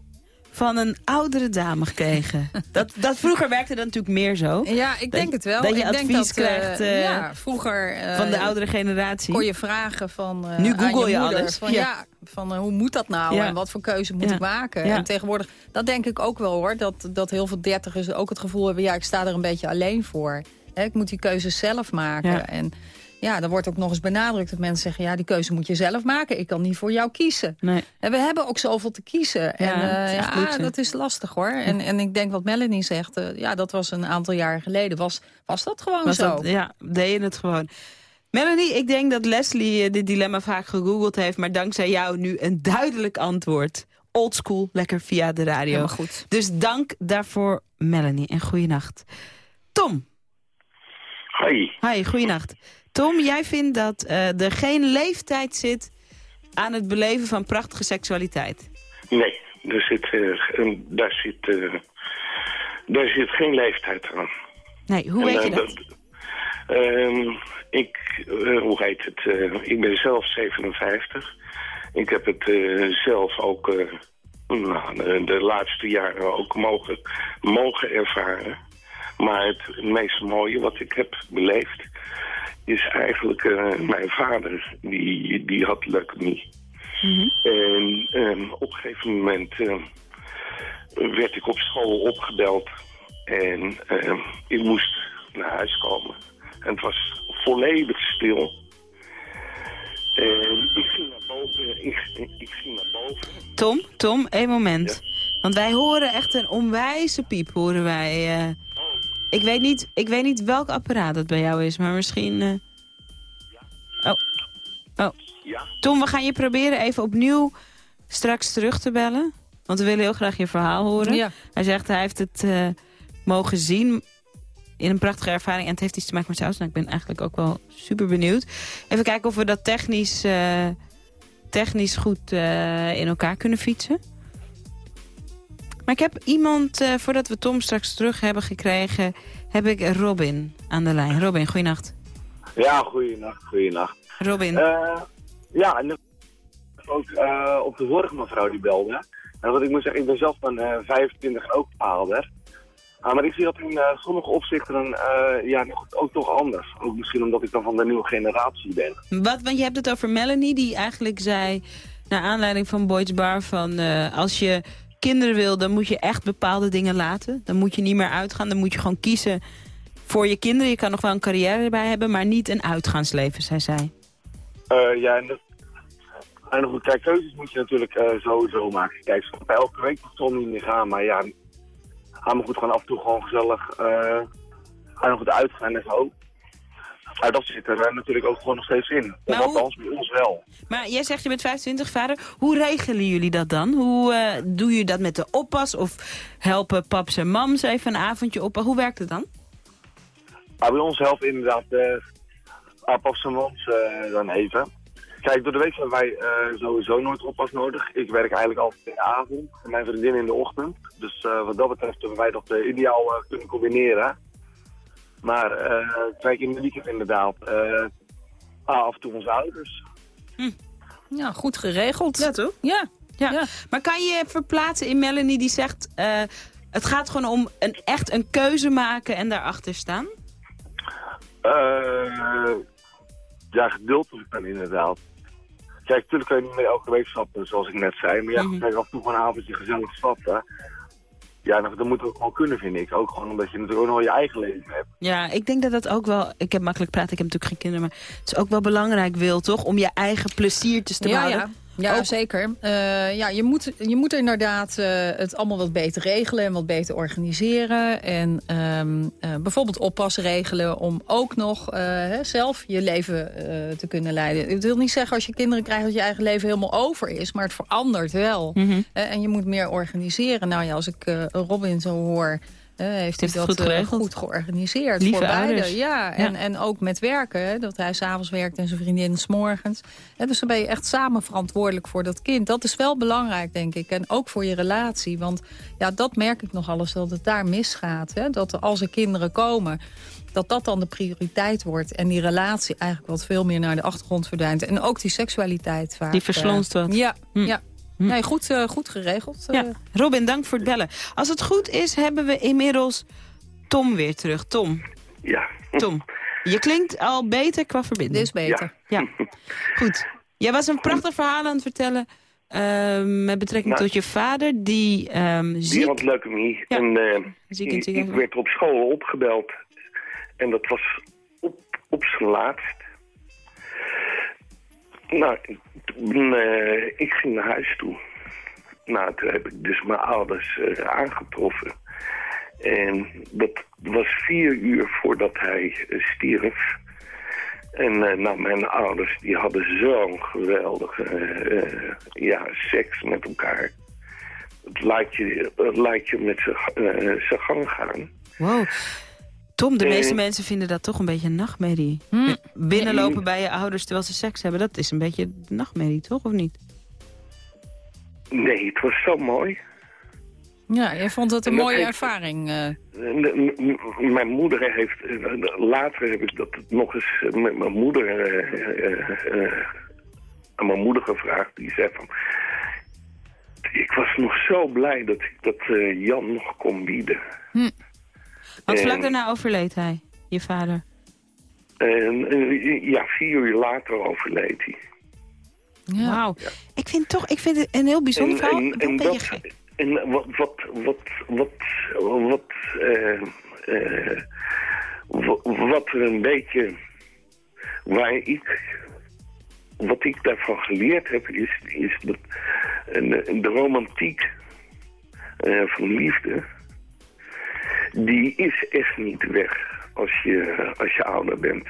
van een oudere dame gekregen? dat, dat vroeger werkte dat natuurlijk meer zo. Ja, ik denk Dat- het wel. Dat je ik denk advies dat, eh, krijgt eh, ja, vroeger eh, van de oudere generatie. kon je vragen van eh, Nu google je moeder, alles. Van, Ja. ja. van eh, hoe moet dat nou Ja. en wat voor keuze moet ik maken? Ja. En tegenwoordig, dat denk ik ook wel hoor, dat, dat heel veel dertigers ook het gevoel hebben, ja, ik sta er een beetje alleen voor. Ik moet die keuzes zelf maken. Ja. En ja, dan wordt ook nog eens benadrukt dat mensen zeggen, ja, die keuze moet je zelf maken. Ik kan niet voor jou kiezen. Nee. En we hebben ook zoveel te kiezen. en het eh, ja, dat is lastig hoor. En, en ik denk wat Melanie zegt, eh, ja, dat was een aantal jaar geleden. Was, was dat gewoon Was zo? dat, ja, deed je het gewoon. Melanie, ik denk dat Leslie eh, dit dilemma vaak gegoogeld heeft... maar dankzij jou nu een duidelijk antwoord. Oldschool, lekker via de radio. Helemaal goed. Dus dank daarvoor, Melanie. En goeienacht. Tom. Hoi. Hi, goeienacht. Tom, jij vindt dat eh, er geen leeftijd zit... aan het beleven van prachtige seksualiteit. Nee, er zit, eh, daar, zit, eh, daar zit geen leeftijd aan. Nee, hoe En, weet je dat? Ehm, ik, hoe heet het? ik ben zelf 57. Ik heb het zelf ook nou, de, de laatste jaren ook mogen, mogen ervaren. Maar het meest mooie wat ik heb beleefd is eigenlijk eh, mijn vader. Die, die had leukemie. En ehm, op een gegeven moment ehm, werd ik op school opgebeld. En ehm, ik moest naar huis komen. En het was volledig stil. En ik ging naar boven. Ik, ik ging naar boven. Tom, Tom, één moment. Want wij horen echt een onwijze piep, horen wij. Ik, weet niet, ik weet niet welk apparaat dat bij jou is, maar misschien... eh. Oh. oh. Tom, we gaan je proberen even opnieuw straks terug te bellen. Want we willen heel graag je verhaal horen. Ja. Hij zegt hij heeft het eh, mogen zien in een prachtige ervaring. En het heeft iets te maken met zijn ouders. Nou, ik ben eigenlijk ook wel super benieuwd. Even kijken of we dat technisch, eh, technisch goed eh, in elkaar kunnen fietsen. Maar ik heb iemand, eh, voordat we Tom straks terug hebben gekregen... heb ik Robin aan de lijn. Robin, goeienacht. Ja, goeienacht, goeienacht. Robin. Eh, ja, en ook eh, op de vorige mevrouw die belde. En wat ik moet zeggen, ik ben zelf van eh 25 en ook paalder. Maar ik zie dat in sommige opzichten ja, ook toch anders. Ook misschien omdat ik dan van de nieuwe generatie ben. Wat, want je hebt het over Melanie, die eigenlijk zei... naar aanleiding van Boyd's Bar van... als je kinderen wil, dan moet je echt bepaalde dingen laten. Dan moet je niet meer uitgaan. Dan moet je gewoon kiezen voor je kinderen. Je kan nog wel een carrière erbij hebben, maar niet een uitgaansleven, zei zij. Eh, ja, en, dat, kijk, keuzes moet je natuurlijk eh, sowieso maken. Kijk, bij elke week toch niet meer gaan, maar ja, ga maar goed gewoon af en toe gewoon gezellig eh ga nog goed uitgaan en zo. Maar dat zit er eh, natuurlijk ook gewoon nog steeds in. Of althans bij ons wel. Maar jij zegt je bent 25 vader. Hoe regelen jullie dat dan? Hoe eh, doe je dat met de oppas? Of helpen paps en mams even een avondje op? Hoe werkt het dan? Maar bij ons helpt inderdaad de appartements eh dan even. Kijk, door de week hebben wij sowieso nooit oppas nodig. Ik werk eigenlijk altijd in de avond en mijn vriendin in de ochtend. Dus wat dat betreft hebben wij dat ideaal kunnen combineren. Maar eh, kijk, in de weekend inderdaad eh, af en toe onze ouders. Ja, goed geregeld. Ja, toch? Ja. Ja. Maar kan je verplaatsen in Melanie die zegt... eh, het gaat gewoon om een, echt een keuze maken en daarachter staan? Eh, ja, geduld heb ik dan inderdaad. Kijk, natuurlijk kun je niet meer elke week stappen, zoals ik net zei. Maar ja, Mhm. kijk, af en toe gewoon een avondje gezellig stappen. Ja, nou, dat moet ook gewoon kunnen, vind ik. Ook gewoon omdat je natuurlijk ook nog je eigen leven hebt. Ja, ik denk dat dat ook wel... Ik heb makkelijk praten, ik heb natuurlijk geen kinderen... maar het is ook wel belangrijk, Wil, toch? Om je eigen pleziertjes te ja, houden. ja. Ja, Ook- zeker. Eh, ja, je, moet, je moet inderdaad eh, het allemaal wat beter regelen en wat beter organiseren. En ehm, eh, bijvoorbeeld oppas regelen om ook nog hè, zelf je leven te kunnen leiden. Het wil niet zeggen als je kinderen krijgt dat je eigen leven helemaal over is. Maar het verandert wel. Mhm. En je moet meer organiseren. Nou ja, als ik Robin zo hoor... eh, heeft hij dat goed eh, geregeld? goed georganiseerd Lieve voor beide. Ja, en, Ja. en ook met werken. Hè, dat hij s'avonds werkt en zijn vriendin s'morgens. Dus dan ben je echt samen verantwoordelijk voor dat kind. Dat is wel belangrijk, denk ik. En ook voor je relatie. Want ja, dat merk ik nog alles, dat het daar misgaat. Hè? Dat als er kinderen komen, dat dat dan de prioriteit wordt. En die relatie eigenlijk wat veel meer naar de achtergrond verdwijnt. En ook die seksualiteit vaak. Die verslonst eh, wat. Ja, Hm. ja. Nee, goed, eh, goed geregeld. eh. Ja. Robin, dank voor het bellen. Als het goed is, hebben we inmiddels Tom weer terug. Tom. Ja. Tom. Je klinkt al beter qua verbinding. Dit is beter. Ja. Goed. Jij was een prachtig verhaal aan het vertellen... ehm, met betrekking Nou. tot je vader, die ehm Die ziek... had leukemie. En eh, Ziek ik, werd op school opgebeld. En dat was op, op zijn laatst. Nou, eh, ik ging naar huis toe. Nou, toen heb ik dus mijn ouders eh, aangetroffen. En dat was vier uur voordat hij eh, stierf. En nou, mijn ouders die hadden zo'n geweldige ja, seks met elkaar. Het laat je, het laat je met zijn gang gaan. Wow. Tom, de Eh. meeste mensen vinden dat toch een beetje een nachtmerrie. Hm. Binnenlopen bij je ouders terwijl ze seks hebben, dat is een beetje een nachtmerrie, toch? Of niet? Nee, het was zo mooi. Ja, jij vond het een En dat mooie heeft- ervaring. eh. M- Mijn moeder heeft... eh, Later heb ik dat nog eens eh, met mijn moeder... eh, eh, eh, aan mijn moeder gevraagd. Die zei van... Ik was nog zo blij dat ik dat eh, Jan nog kon bieden. Want vlak daarna overleed hij, je vader. En eh, ja, vier uur later overleed hij. Wauw. Ik vind toch, ik vind het een heel bijzonder En- verhaal. en- en dat- wat, wat, wat, wat, wat, eh, eh, wa- wat er een beetje, waar ik, wat ik daarvan geleerd heb, is, is dat en, de romantiek eh, van liefde, die is echt niet weg als je, als je ouder bent.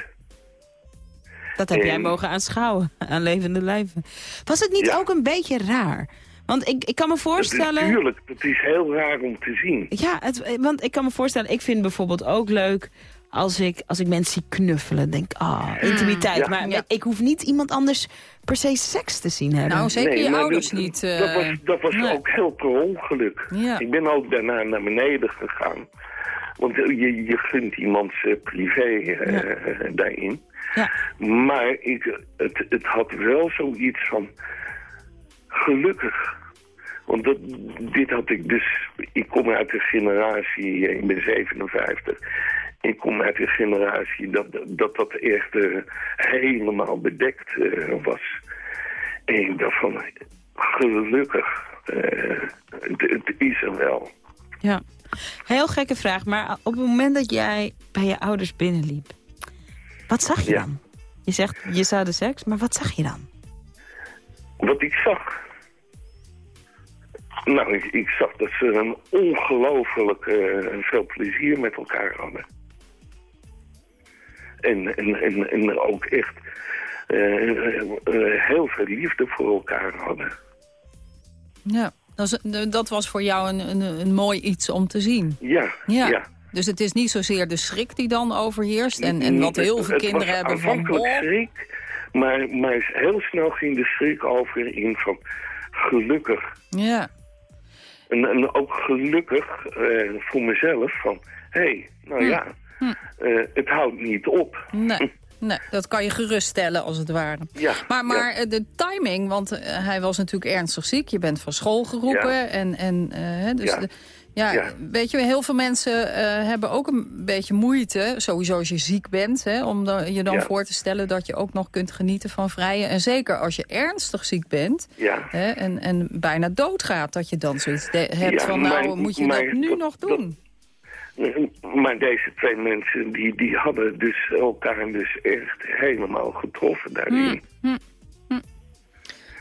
Dat heb jij en- mogen aanschouwen aan levende lijven. Was het niet Ja. ook een beetje raar? Want ik, ik kan me voorstellen... Natuurlijk, het is heel raar om te zien. Ja, het, want ik kan me voorstellen, ik vind bijvoorbeeld ook leuk als ik, als ik mensen zie knuffelen. Denk, ah, intimiteit. Ja. Maar Ja. ik hoef niet iemand anders per se seks te zien hebben. Nou, zeker Nee, je ouders dat- niet. Dat eh. was, dat was nee. ook heel per ongeluk. Ja. Ik ben ook daarna naar beneden gegaan. Want je, je gunt iemands eh, privé eh, daarin. Ja. Maar ik, het, het had wel zoiets van... Gelukkig. Want dat, dit had ik dus... Ik kom uit de generatie... eh, Ik ben 57. Ik kom uit de generatie dat dat, dat echt eh, helemaal bedekt eh, was. En ik dacht van... Gelukkig. eh, het, het is er wel. Ja. Heel gekke vraag, maar op het moment dat jij bij je ouders binnenliep... Wat zag je Ja. dan? Je zegt, je zou de seks, maar wat zag je dan? Wat ik zag... Nou, ik, ik zag dat ze een ongelooflijk eh, veel plezier met elkaar hadden. En, en, en, en ook echt eh, eh, heel veel liefde voor elkaar hadden. Ja, dat, is- dat was voor jou een, een, een mooi iets om te zien. Ja, Ja. ja. Dus het is niet zozeer de schrik die dan overheerst. En, en wat heel veel kinderen hebben van... aanvankelijk "Oh, schrik, maar, maar heel snel ging de schrik over in van gelukkig. Ja, En, en ook gelukkig eh, voor mezelf van, hé, hey, nou Hm. ja, Hm. eh, het houdt niet op. nee, nee, dat kan je geruststellen als het ware. Ja, Maar, maar ja. eh, de timing, want eh, hij was natuurlijk ernstig ziek. Je bent van school geroepen. Ja. En, en, eh, dus Ja. de- ja, weet je, heel veel mensen hebben ook een beetje moeite, sowieso als je ziek bent, hè, om dan- je dan voor te stellen dat je ook nog kunt genieten van vrije. En zeker als je ernstig ziek bent hè, en, en bijna doodgaat, dat je dan zoiets hebt van, nou, moet je dat nu dat- nog doen? Maar deze twee mensen, die, die hadden dus elkaar dus echt helemaal getroffen daarin. Hm, hm, hm.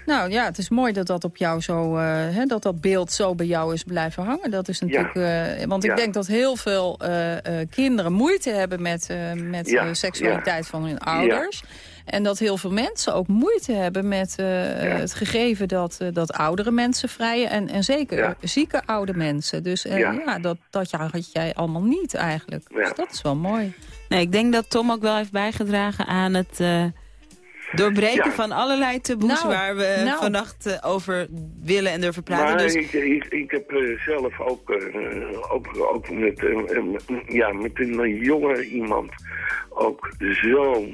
Nou ja, het is mooi dat dat op jou zo, eh, hè, dat dat beeld zo bij jou is blijven hangen. Dat is natuurlijk, eh, want ik Ja. denk dat heel veel eh, kinderen moeite hebben met, met Ja, eh, seksualiteit van hun ouders. En dat heel veel mensen ook moeite hebben met eh, het gegeven dat, eh, dat oudere mensen vrijen. En, en zeker Ja. zieke oude mensen. Dus eh, Ja. ja. dat, dat ja, had jij allemaal niet eigenlijk. Dus dat is wel mooi. Nee, ik denk dat Tom ook wel heeft bijgedragen aan het eh, doorbreken Ja. van allerlei taboes... Nou, waar we nou. vannacht eh, over willen en durven praten. Maar dus ik, ik, ik heb eh, zelf ook, eh, ook, ook met, ja, met een jonge iemand ook zo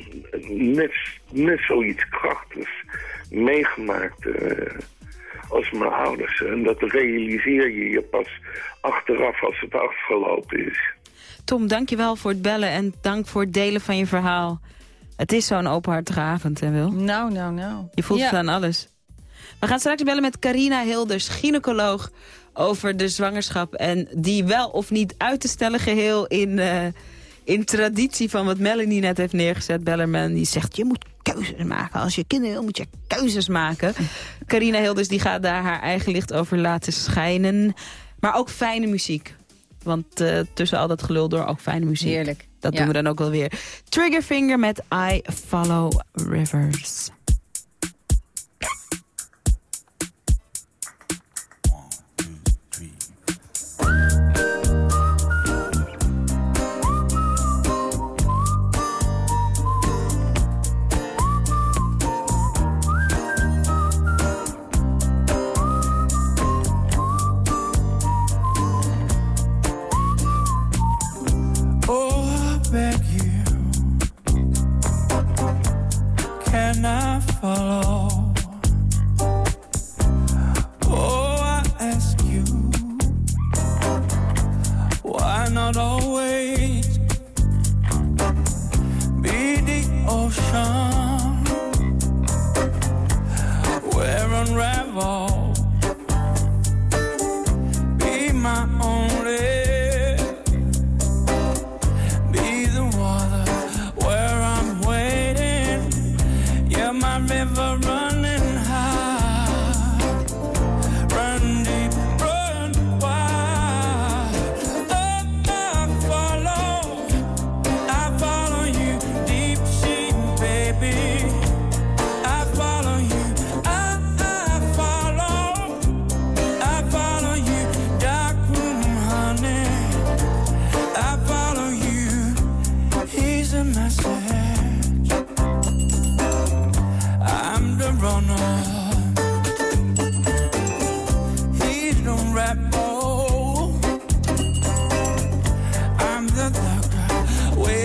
net, net zoiets krachtigs meegemaakt. eh, als mijn ouders. En dat realiseer je je pas achteraf als het afgelopen is. Tom, dankjewel voor het bellen en dank voor het delen van je verhaal. Het is zo'n openhartige avond, hè Wil? Nou, nou, nou. Je voelt Ja. het aan alles. We gaan straks bellen met Carina Hilders, gynaecoloog... over de zwangerschap en die wel of niet uit te stellen geheel... in, eh, in traditie van wat Melanie net heeft neergezet. Bellerman die zegt, je moet keuzes maken. Als je kinderen wil, moet je keuzes maken. Carina Hilders die gaat daar haar eigen licht over laten schijnen. Maar ook fijne muziek. Want eh, tussen al dat gelul door ook fijne muziek. Heerlijk. Dat Ja. doen we dan ook wel weer. Triggerfinger met I Follow Rivers.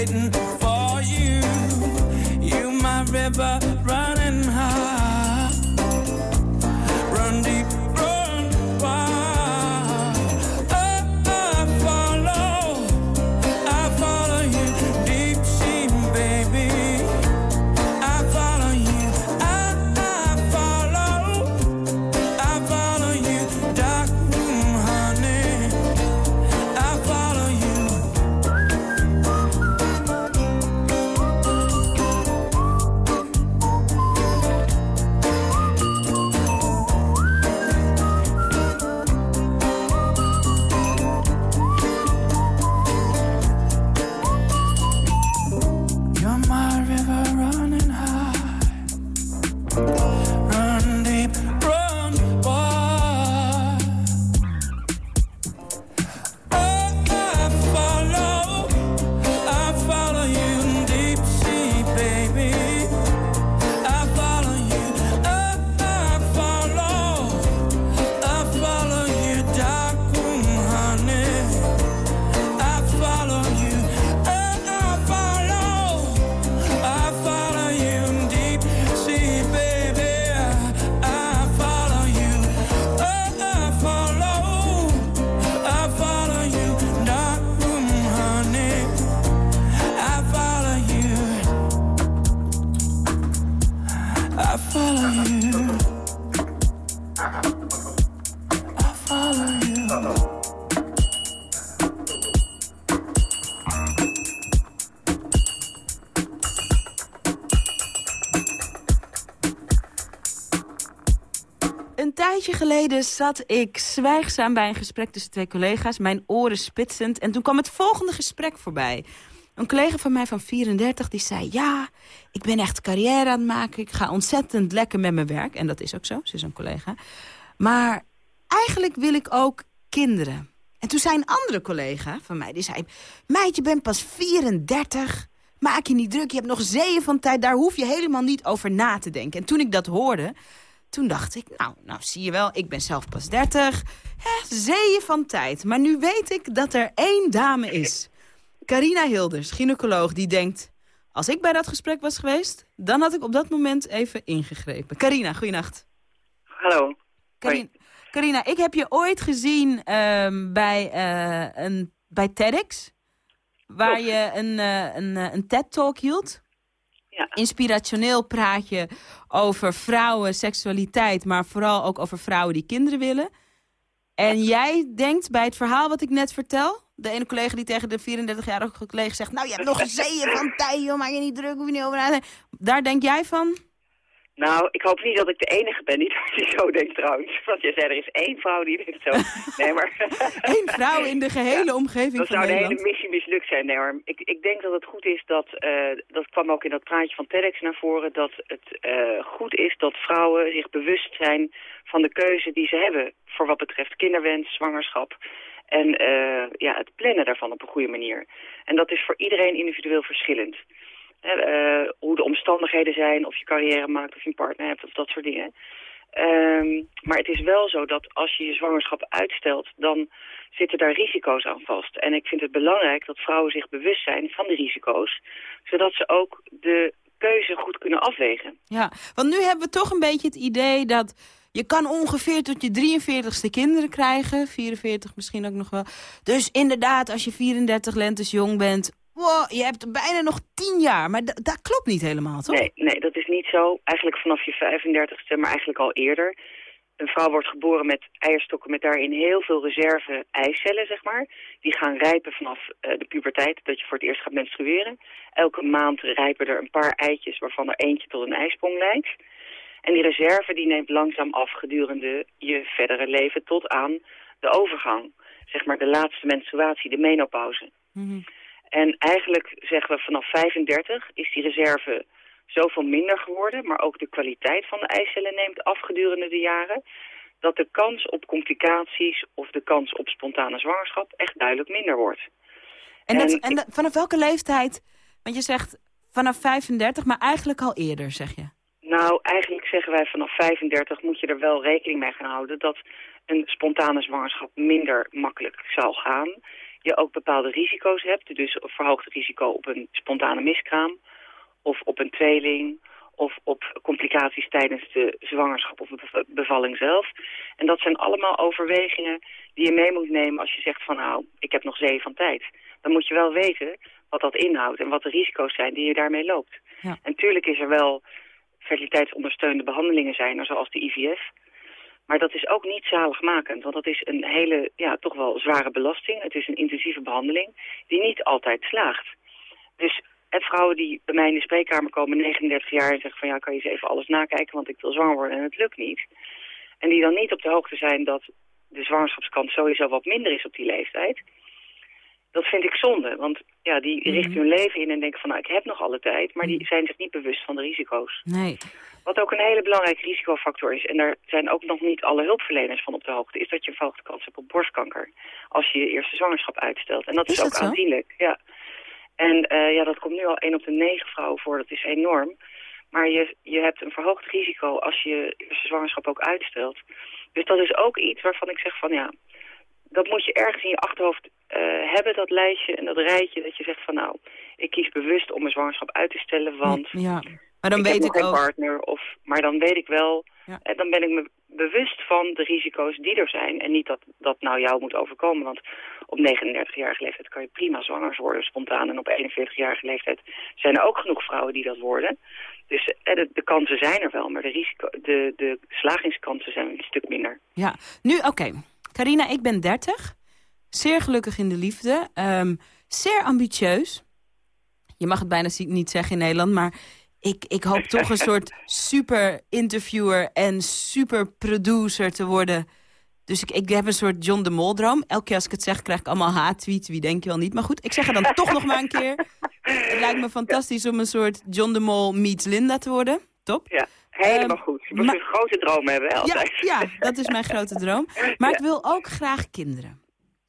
Waiting tijdje geleden zat ik zwijgzaam bij een gesprek tussen twee collega's. Mijn oren spitsend. En toen kwam het volgende gesprek voorbij. Een collega van mij van 34 die zei... ja, ik ben echt carrière aan het maken. Ik ga ontzettend lekker met mijn werk. En dat is ook zo, ze is een collega. Maar eigenlijk wil ik ook kinderen. En toen zei een andere collega van mij, die zei... meid, je bent pas 34. Maak je niet druk, je hebt nog zeeën van tijd. Daar hoef je helemaal niet over na te denken. En toen ik dat hoorde, toen dacht ik... nou, nou zie je wel, ik ben zelf pas 30. Hè, zeeën van tijd. Maar nu weet ik dat er één dame is. Carina Hilders, gynaecoloog, die denkt... als ik bij dat gesprek was geweest... dan had ik op dat moment even ingegrepen. Carina, goeienacht. Hallo. Carina, ik heb je ooit gezien ehm, bij, eh, een, bij TEDx. Waar je een, eh, een, eh, een TED-talk hield. Inspirationeel praat je over vrouwen, seksualiteit... maar vooral ook over vrouwen die kinderen willen. En jij denkt bij het verhaal wat ik net vertel... de ene collega die tegen de 34-jarige collega zegt... nou, je hebt nog een zeeën van tijd, joh, maak je niet druk, hoef je niet over na te denken. Daar denk jij van? Nou, ik hoop niet dat ik de enige ben die, die zo denkt trouwens. Want je zei, er is één vrouw die denkt zo. Nee, maar... Eén vrouw in de gehele omgeving Dat van zou de hele Nederland. missie mislukt zijn. Nee hoor, ik, ik denk dat het goed is dat, eh, dat kwam ook in dat praatje van TEDx naar voren, dat het eh, goed is dat vrouwen zich bewust zijn van de keuze die ze hebben voor wat betreft kinderwens, zwangerschap en eh, ja, het plannen daarvan op een goede manier. En dat is voor iedereen individueel verschillend. Eh, hoe de omstandigheden zijn, of je carrière maakt, of je een partner hebt, of dat soort dingen. Ehm, maar het is wel zo dat als je je zwangerschap uitstelt, dan zitten daar risico's aan vast. En ik vind het belangrijk dat vrouwen zich bewust zijn van de risico's, zodat ze ook de keuze goed kunnen afwegen. Ja, want nu hebben we toch een beetje het idee dat... je kan ongeveer tot je 43ste kinderen krijgen. 44 misschien ook nog wel. Dus inderdaad, als je 34 lentes jong bent... Wow, je hebt bijna nog 10 jaar. Maar da- dat klopt niet helemaal, toch? Nee, nee, dat is niet zo. Eigenlijk vanaf je 35ste, maar eigenlijk al eerder. Een vrouw wordt geboren met eierstokken met daarin heel veel reserve eicellen, zeg maar. Die gaan rijpen vanaf eh, de puberteit, dat je voor het eerst gaat menstrueren. Elke maand rijpen er een paar eitjes, waarvan er eentje tot een ijsprong leidt. En die reserve die neemt langzaam af gedurende je verdere leven tot aan de overgang. Zeg maar de laatste menstruatie, de menopauze. En eigenlijk zeggen we vanaf 35 is die reserve zoveel minder geworden, maar ook de kwaliteit van de eicellen neemt af gedurende de jaren, dat de kans op complicaties of de kans op spontane zwangerschap echt duidelijk minder wordt. En, dat, En en dat- vanaf welke leeftijd? Want je zegt vanaf 35, maar eigenlijk al eerder, zeg je. Nou, eigenlijk zeggen wij vanaf 35 moet je er wel rekening mee gaan houden dat een spontane zwangerschap minder makkelijk zal gaan. Je ook bepaalde risico's hebt, dus een verhoogd risico op een spontane miskraam of op een tweeling of op complicaties tijdens de zwangerschap of bev- bevalling zelf. En dat zijn allemaal overwegingen die je mee moet nemen als je zegt van nou, ik heb nog zeven van tijd. Dan moet je wel weten wat dat inhoudt en wat de risico's zijn die je daarmee loopt. Ja. En tuurlijk is er wel fertiliteitsondersteunende behandelingen zijn, zoals de IVF. Maar dat is ook niet zaligmakend, want dat is een hele, ja, toch wel zware belasting. Het is een intensieve behandeling die niet altijd slaagt. Dus en vrouwen die bij mij in de spreekkamer komen, 39 jaar, en zeggen van ja, kan je eens even alles nakijken, want ik wil zwanger worden en het lukt niet. En die dan niet op de hoogte zijn dat de zwangerschapskans sowieso wat minder is op die leeftijd. Dat vind ik zonde, want ja, die richten hun leven in en denken van nou, ik heb nog alle tijd, maar die zijn zich niet bewust van de risico's. Nee. Wat ook een hele belangrijke risicofactor is, en daar zijn ook nog niet alle hulpverleners van op de hoogte, is dat je een verhoogde kans hebt op borstkanker als je je eerste zwangerschap uitstelt. En dat is, Is ook dat aanzienlijk. Ja. En eh, ja, dat komt nu al 1 op de 9 vrouwen voor, dat is enorm. Maar je, je hebt een verhoogd risico als je je eerste zwangerschap ook uitstelt. Dus dat is ook iets waarvan ik zeg van ja, dat moet je ergens in je achterhoofd eh, hebben, dat lijstje en dat rijtje. Dat je zegt van nou, ik kies bewust om mijn zwangerschap uit te stellen, want Ja, maar dan ik weet heb ik geen ook... partner. Of, maar dan weet ik wel, Ja. en dan ben ik me bewust van de risico's die er zijn. En niet dat dat nou jou moet overkomen. Want op 39-jarige leeftijd kan je prima zwanger worden, spontaan. En op 41-jarige leeftijd zijn er ook genoeg vrouwen die dat worden. Dus eh, de, de kansen zijn er wel, maar de, risico, de, de slagingskansen zijn een stuk minder. Ja, nu oké. Carina, ik ben 30. Zeer gelukkig in de liefde. Ehm, zeer ambitieus. Je mag het bijna niet zeggen in Nederland, maar ik, ik hoop toch een soort super interviewer en super producer te worden. Dus ik, ik heb een soort John de Mol droom. Elke keer als ik het zeg, krijg ik allemaal haattweets. Wie denk je wel niet? Maar goed, ik zeg het dan toch nog maar een keer. Het lijkt me fantastisch om een soort John de Mol meets Linda te worden. Top. Ja, helemaal Ehm, goed. Je moet maar- een grote droom hebben, hè, Ja, altijd. ja, dat is mijn grote droom. Maar ik wil ook graag kinderen.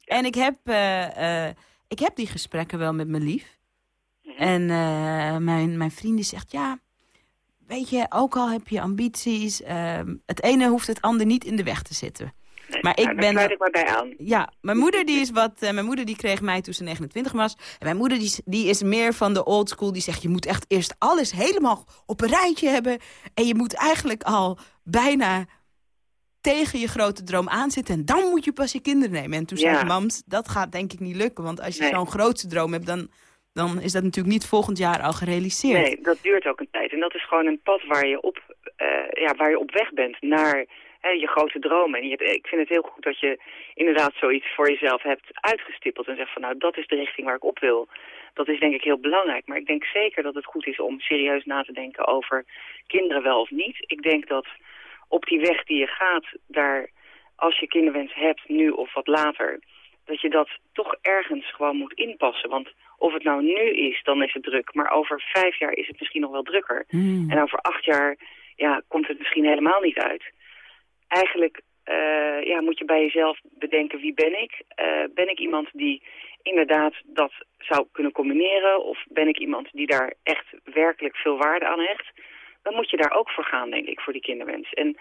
En ik heb, eh, eh, ik heb die gesprekken wel met mijn lief. En eh, mijn, mijn vriend die zegt, ja, weet je, ook al heb je ambities... ehm, het ene hoeft het ander niet in de weg te zitten. Maar ik nou, daar ben... sluit ik maar bij aan. Ja, mijn moeder die is wat. eh, mijn moeder die kreeg mij toen ze 29 was. En mijn moeder die, is- die is meer van de old school. Die zegt je moet echt eerst alles helemaal op een rijtje hebben. En je moet eigenlijk al bijna tegen je grote droom aanzitten... en dan moet je pas je kinderen nemen. En toen zei Ja. ik, mams, dat gaat denk ik niet lukken. Want als je Nee. zo'n grote droom hebt, dan, dan is dat natuurlijk niet volgend jaar al gerealiseerd. Nee, dat duurt ook een tijd. En dat is gewoon een pad waar je op, eh, ja, waar je op weg bent naar hè, je grote dromen. En je hebt, ik vind het heel goed dat je inderdaad zoiets voor jezelf hebt uitgestippeld. En zegt van nou, dat is de richting waar ik op wil. Dat is denk ik heel belangrijk. Maar ik denk zeker dat het goed is om serieus na te denken over kinderen wel of niet. Ik denk dat op die weg die je gaat, daar als je kinderwens hebt, nu of wat later, dat je dat toch ergens gewoon moet inpassen. Want of het nou nu is, dan is het druk. Maar over vijf jaar is het misschien nog wel drukker. Hmm. En over acht jaar ja, komt het misschien helemaal niet uit. Eigenlijk eh, ja, moet je bij jezelf bedenken, wie ben ik? Eh, ben ik iemand die inderdaad dat zou kunnen combineren? Of ben ik iemand die daar echt werkelijk veel waarde aan hecht? Dan moet je daar ook voor gaan, denk ik, voor die kinderwens. En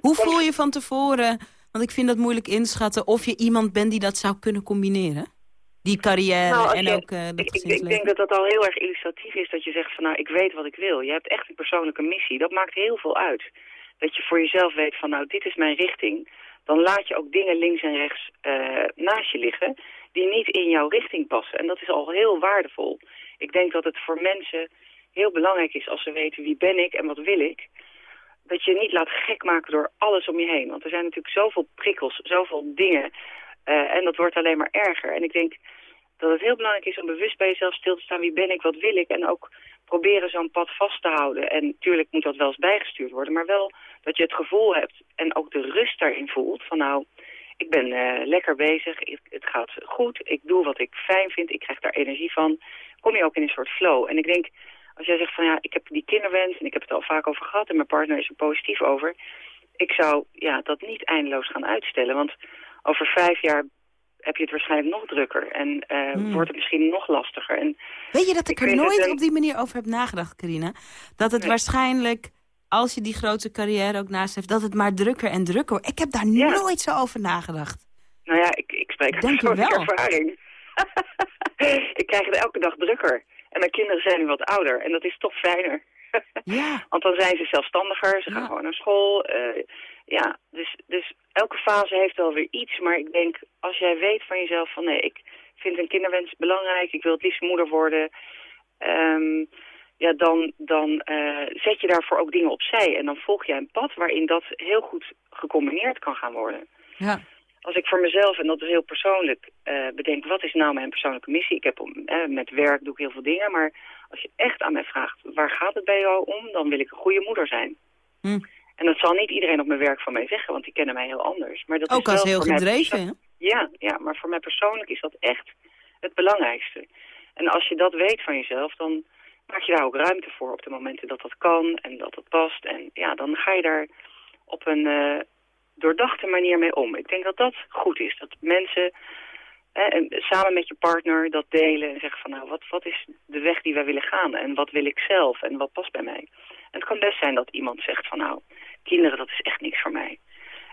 Hoe voel je van tevoren, want ik vind dat moeilijk inschatten... of je iemand bent die dat zou kunnen combineren? Die carrière Nou, en je- ook eh dat ik, ik, denk dat dat al heel erg illustratief is dat je zegt van nou, ik weet wat ik wil. Je hebt echt een persoonlijke missie. Dat maakt heel veel uit. Dat je voor jezelf weet van nou, dit is mijn richting. Dan laat je ook dingen links en rechts eh, naast je liggen die niet in jouw richting passen. En dat is al heel waardevol. Ik denk dat het voor mensen heel belangrijk is als ze weten wie ben ik en wat wil ik. Dat je niet laat gek maken door alles om je heen. Want er zijn natuurlijk zoveel prikkels, zoveel dingen. eh, en dat wordt alleen maar erger. En ik denk dat het heel belangrijk is om bewust bij jezelf stil te staan. Wie ben ik, wat wil ik? En ook proberen zo'n pad vast te houden. En natuurlijk moet dat wel eens bijgestuurd worden. Maar wel dat je het gevoel hebt en ook de rust daarin voelt. Van nou, ik ben eh, lekker bezig. Ik- het gaat goed. Ik doe wat ik fijn vind. Ik krijg daar energie van. Kom je ook in een soort flow. En ik denk, als jij zegt van ja, ik heb die kinderwens. En ik heb het al vaak over gehad. En mijn partner is er positief over. Ik zou ja, dat niet eindeloos gaan uitstellen. Want over vijf jaar heb je het waarschijnlijk nog drukker. En eh, Hmm. wordt het misschien nog lastiger. En Weet je dat ik, er nooit een- op die manier over heb nagedacht, Carina? Dat het waarschijnlijk, als je die grote carrière ook naast hebt... dat het maar drukker en drukker wordt. Ik heb daar nooit zo over nagedacht. Nou ja, ik, ik spreek uit Denk je persoonlijke wel? ervaring. ik krijg het elke dag drukker. En mijn kinderen zijn nu wat ouder. En dat is toch fijner. Ja. Want dan zijn ze zelfstandiger. Ze gaan gewoon naar school. eh, ja, dus, dus elke fase heeft wel weer iets. Maar ik denk, als jij weet van jezelf van... nee, ik vind een kinderwens belangrijk. Ik wil het liefst moeder worden. ehm, ja, dan, dan eh, zet je daarvoor ook dingen opzij. En dan volg jij een pad waarin dat heel goed gecombineerd kan gaan worden Ja. als ik voor mezelf, en dat is heel persoonlijk, eh, bedenk wat is nou mijn persoonlijke missie. Ik heb om, eh, met werk doe ik heel veel dingen, maar als je echt aan mij vraagt waar gaat het bij jou om, dan wil ik een goede moeder zijn. Hm. En dat zal niet iedereen op mijn werk van mij zeggen, want die kennen mij heel anders. Maar dat Ook is als wel heel gedreven, perso- Ja, ja, maar voor mij persoonlijk is dat echt het belangrijkste. En als je dat weet van jezelf, dan maak je daar ook ruimte voor op de momenten dat dat kan en dat het past. En ja, dan ga je daar op een eh, doordachte manier mee om. Ik denk dat dat goed is. Dat mensen en samen met je partner dat delen en zeggen van nou, wat, wat is de weg die wij willen gaan? En wat wil ik zelf? En wat past bij mij? En het kan best zijn dat iemand zegt van nou, kinderen dat is echt niks voor mij.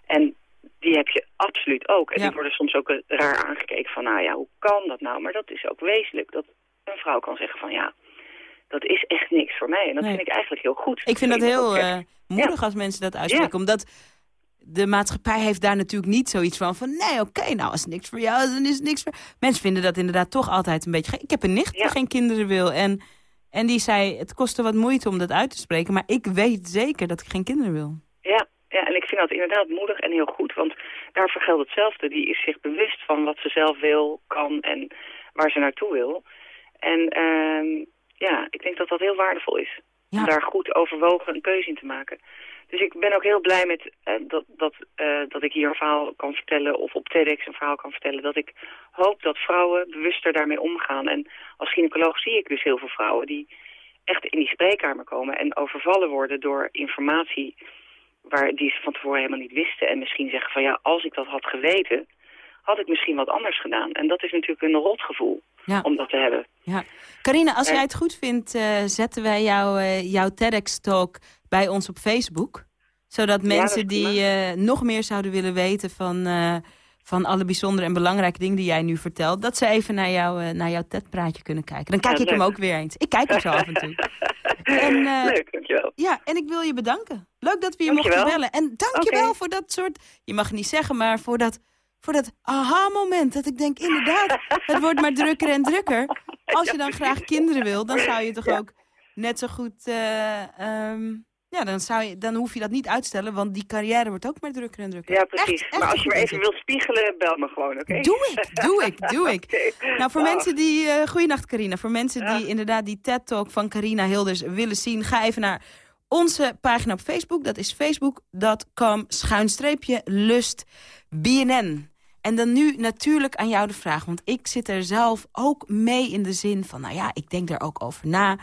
En die heb je absoluut ook. En Ja. die worden soms ook eh, raar aangekeken van nou ja, hoe kan dat nou? Maar dat is ook wezenlijk. Dat een vrouw kan zeggen van ja, dat is echt niks voor mij. En dat Nee. vind ik eigenlijk heel goed. Ik vind dat heel eh, moedig als mensen dat uitspreken. Omdat de maatschappij heeft daar natuurlijk niet zoiets van... van nee, oké, nou als het niks voor jou is, dan is het niks voor... Mensen vinden dat inderdaad toch altijd een beetje... Ik heb een nicht die geen kinderen wil. En, en die zei, het kostte wat moeite om dat uit te spreken... maar ik weet zeker dat ik geen kinderen wil. Ja, ja, en ik vind dat inderdaad moedig en heel goed, want daarvoor geldt hetzelfde. Die is zich bewust van wat ze zelf wil, kan en waar ze naartoe wil. En ehm, ja, ik denk dat dat heel waardevol is. Om daar goed overwogen een keuze in te maken. Dus ik ben ook heel blij met eh, dat, dat, eh, dat ik hier een verhaal kan vertellen of op TEDx een verhaal kan vertellen. Dat ik hoop dat vrouwen bewuster daarmee omgaan. En als gynaecoloog zie ik dus heel veel vrouwen die echt in die spreekkamer komen en overvallen worden door informatie waar die ze van tevoren helemaal niet wisten. En misschien zeggen van ja, als ik dat had geweten, had ik misschien wat anders gedaan. En dat is natuurlijk een rotgevoel Ja. om dat te hebben. Ja. Carina, als Eh. jij het goed vindt, eh, zetten wij jou, eh, jouw TEDx-talk bij ons op Facebook. Zodat mensen die nog meer zouden willen weten van, van alle bijzondere en belangrijke dingen die jij nu vertelt... dat ze even naar, jou, naar jouw TED-praatje kunnen kijken. Dan kijk Ja, ik hem ook weer eens. Ik kijk hem zo af en toe. En, Leuk, dankjewel. Ja, en ik wil je bedanken. Leuk dat we je mochten bellen. En dankjewel Oké. voor dat soort, je mag het niet zeggen, maar voor dat, voor dat aha-moment. Dat ik denk, inderdaad, het wordt maar drukker en drukker. Als je dan graag kinderen wil, dan zou je toch ook net zo goed... eh, ehm, ja, dan, zou je, dan hoef je dat niet uitstellen, want die carrière wordt ook maar drukker en drukker. Ja, precies. Echt, echt maar als je me even wilt spiegelen, bel me gewoon, oké? Doe ik, doe ik, doe ik. Nou, voor mensen die... eh goeienacht, Carina. Voor mensen die inderdaad die TED-talk van Carina Hilders willen zien... ga even naar onze pagina op Facebook. Dat is facebook.com schuinstreepje lust BNN. En dan nu natuurlijk aan jou de vraag. Want ik zit er zelf ook mee in de zin van... nou ja, ik denk daar ook over na.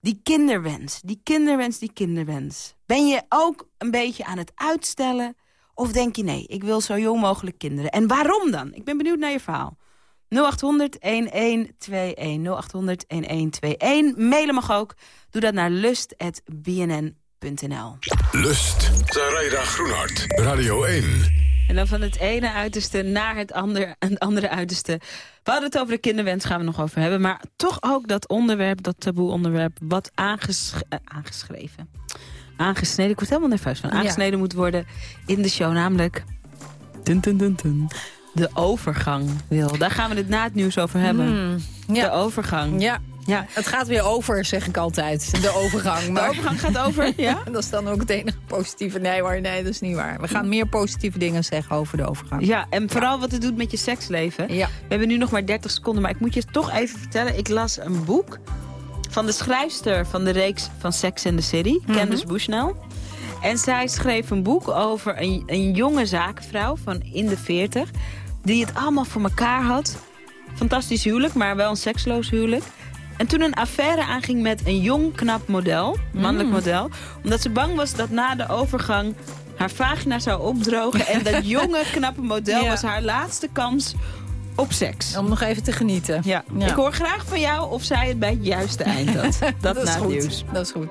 Die kinderwens, die kinderwens, die kinderwens. Ben je ook een beetje aan het uitstellen? Of denk je nee, ik wil zo jong mogelijk kinderen? En waarom dan? Ik ben benieuwd naar je verhaal. 0800 1121 0800 1121. Mailen mag ook. Doe dat naar lust.bnn.nl. Lust. Zaraida Groenhart. Radio 1. En dan van het ene uiterste naar het andere, het andere uiterste. We hadden het over de kinderwens, gaan we nog over hebben. Maar toch ook dat onderwerp, dat taboe onderwerp... wat aanges eh, aangeschreven, aangesneden... ik word helemaal nerveus van, Ja. aangesneden moet worden in de show. Namelijk dun, dun, dun, dun, de overgang, Wil. Daar gaan we het na het nieuws over hebben. Hmm, ja. De overgang. Ja. Ja. Het gaat weer over, zeg ik altijd. De overgang. Maar... De overgang gaat over, ja? dat is dan ook het enige positieve. Nee hoor, nee, dat is niet waar. We gaan meer positieve dingen zeggen over de overgang. Ja, en vooral wat het doet met je seksleven. Ja. We hebben nu nog maar 30 seconden, maar ik moet je toch even vertellen. Ik las een boek van de schrijfster van de reeks van Sex and the City, Candice Bushnell. En zij schreef een boek over een, een jonge zakenvrouw van in de 40... die het allemaal voor elkaar had. Fantastisch huwelijk, maar wel een seksloos huwelijk. En toen een affaire aanging met een jong, knap model, mannelijk Mm. model... omdat ze bang was dat na de overgang haar vagina zou opdrogen... en dat jonge, knappe model Ja. was haar laatste kans op seks. Om nog even te genieten. Ja. Ja. Ik hoor graag van jou of zij het bij het juiste eind had. Dat, is na het goed. nieuws. Dat is goed.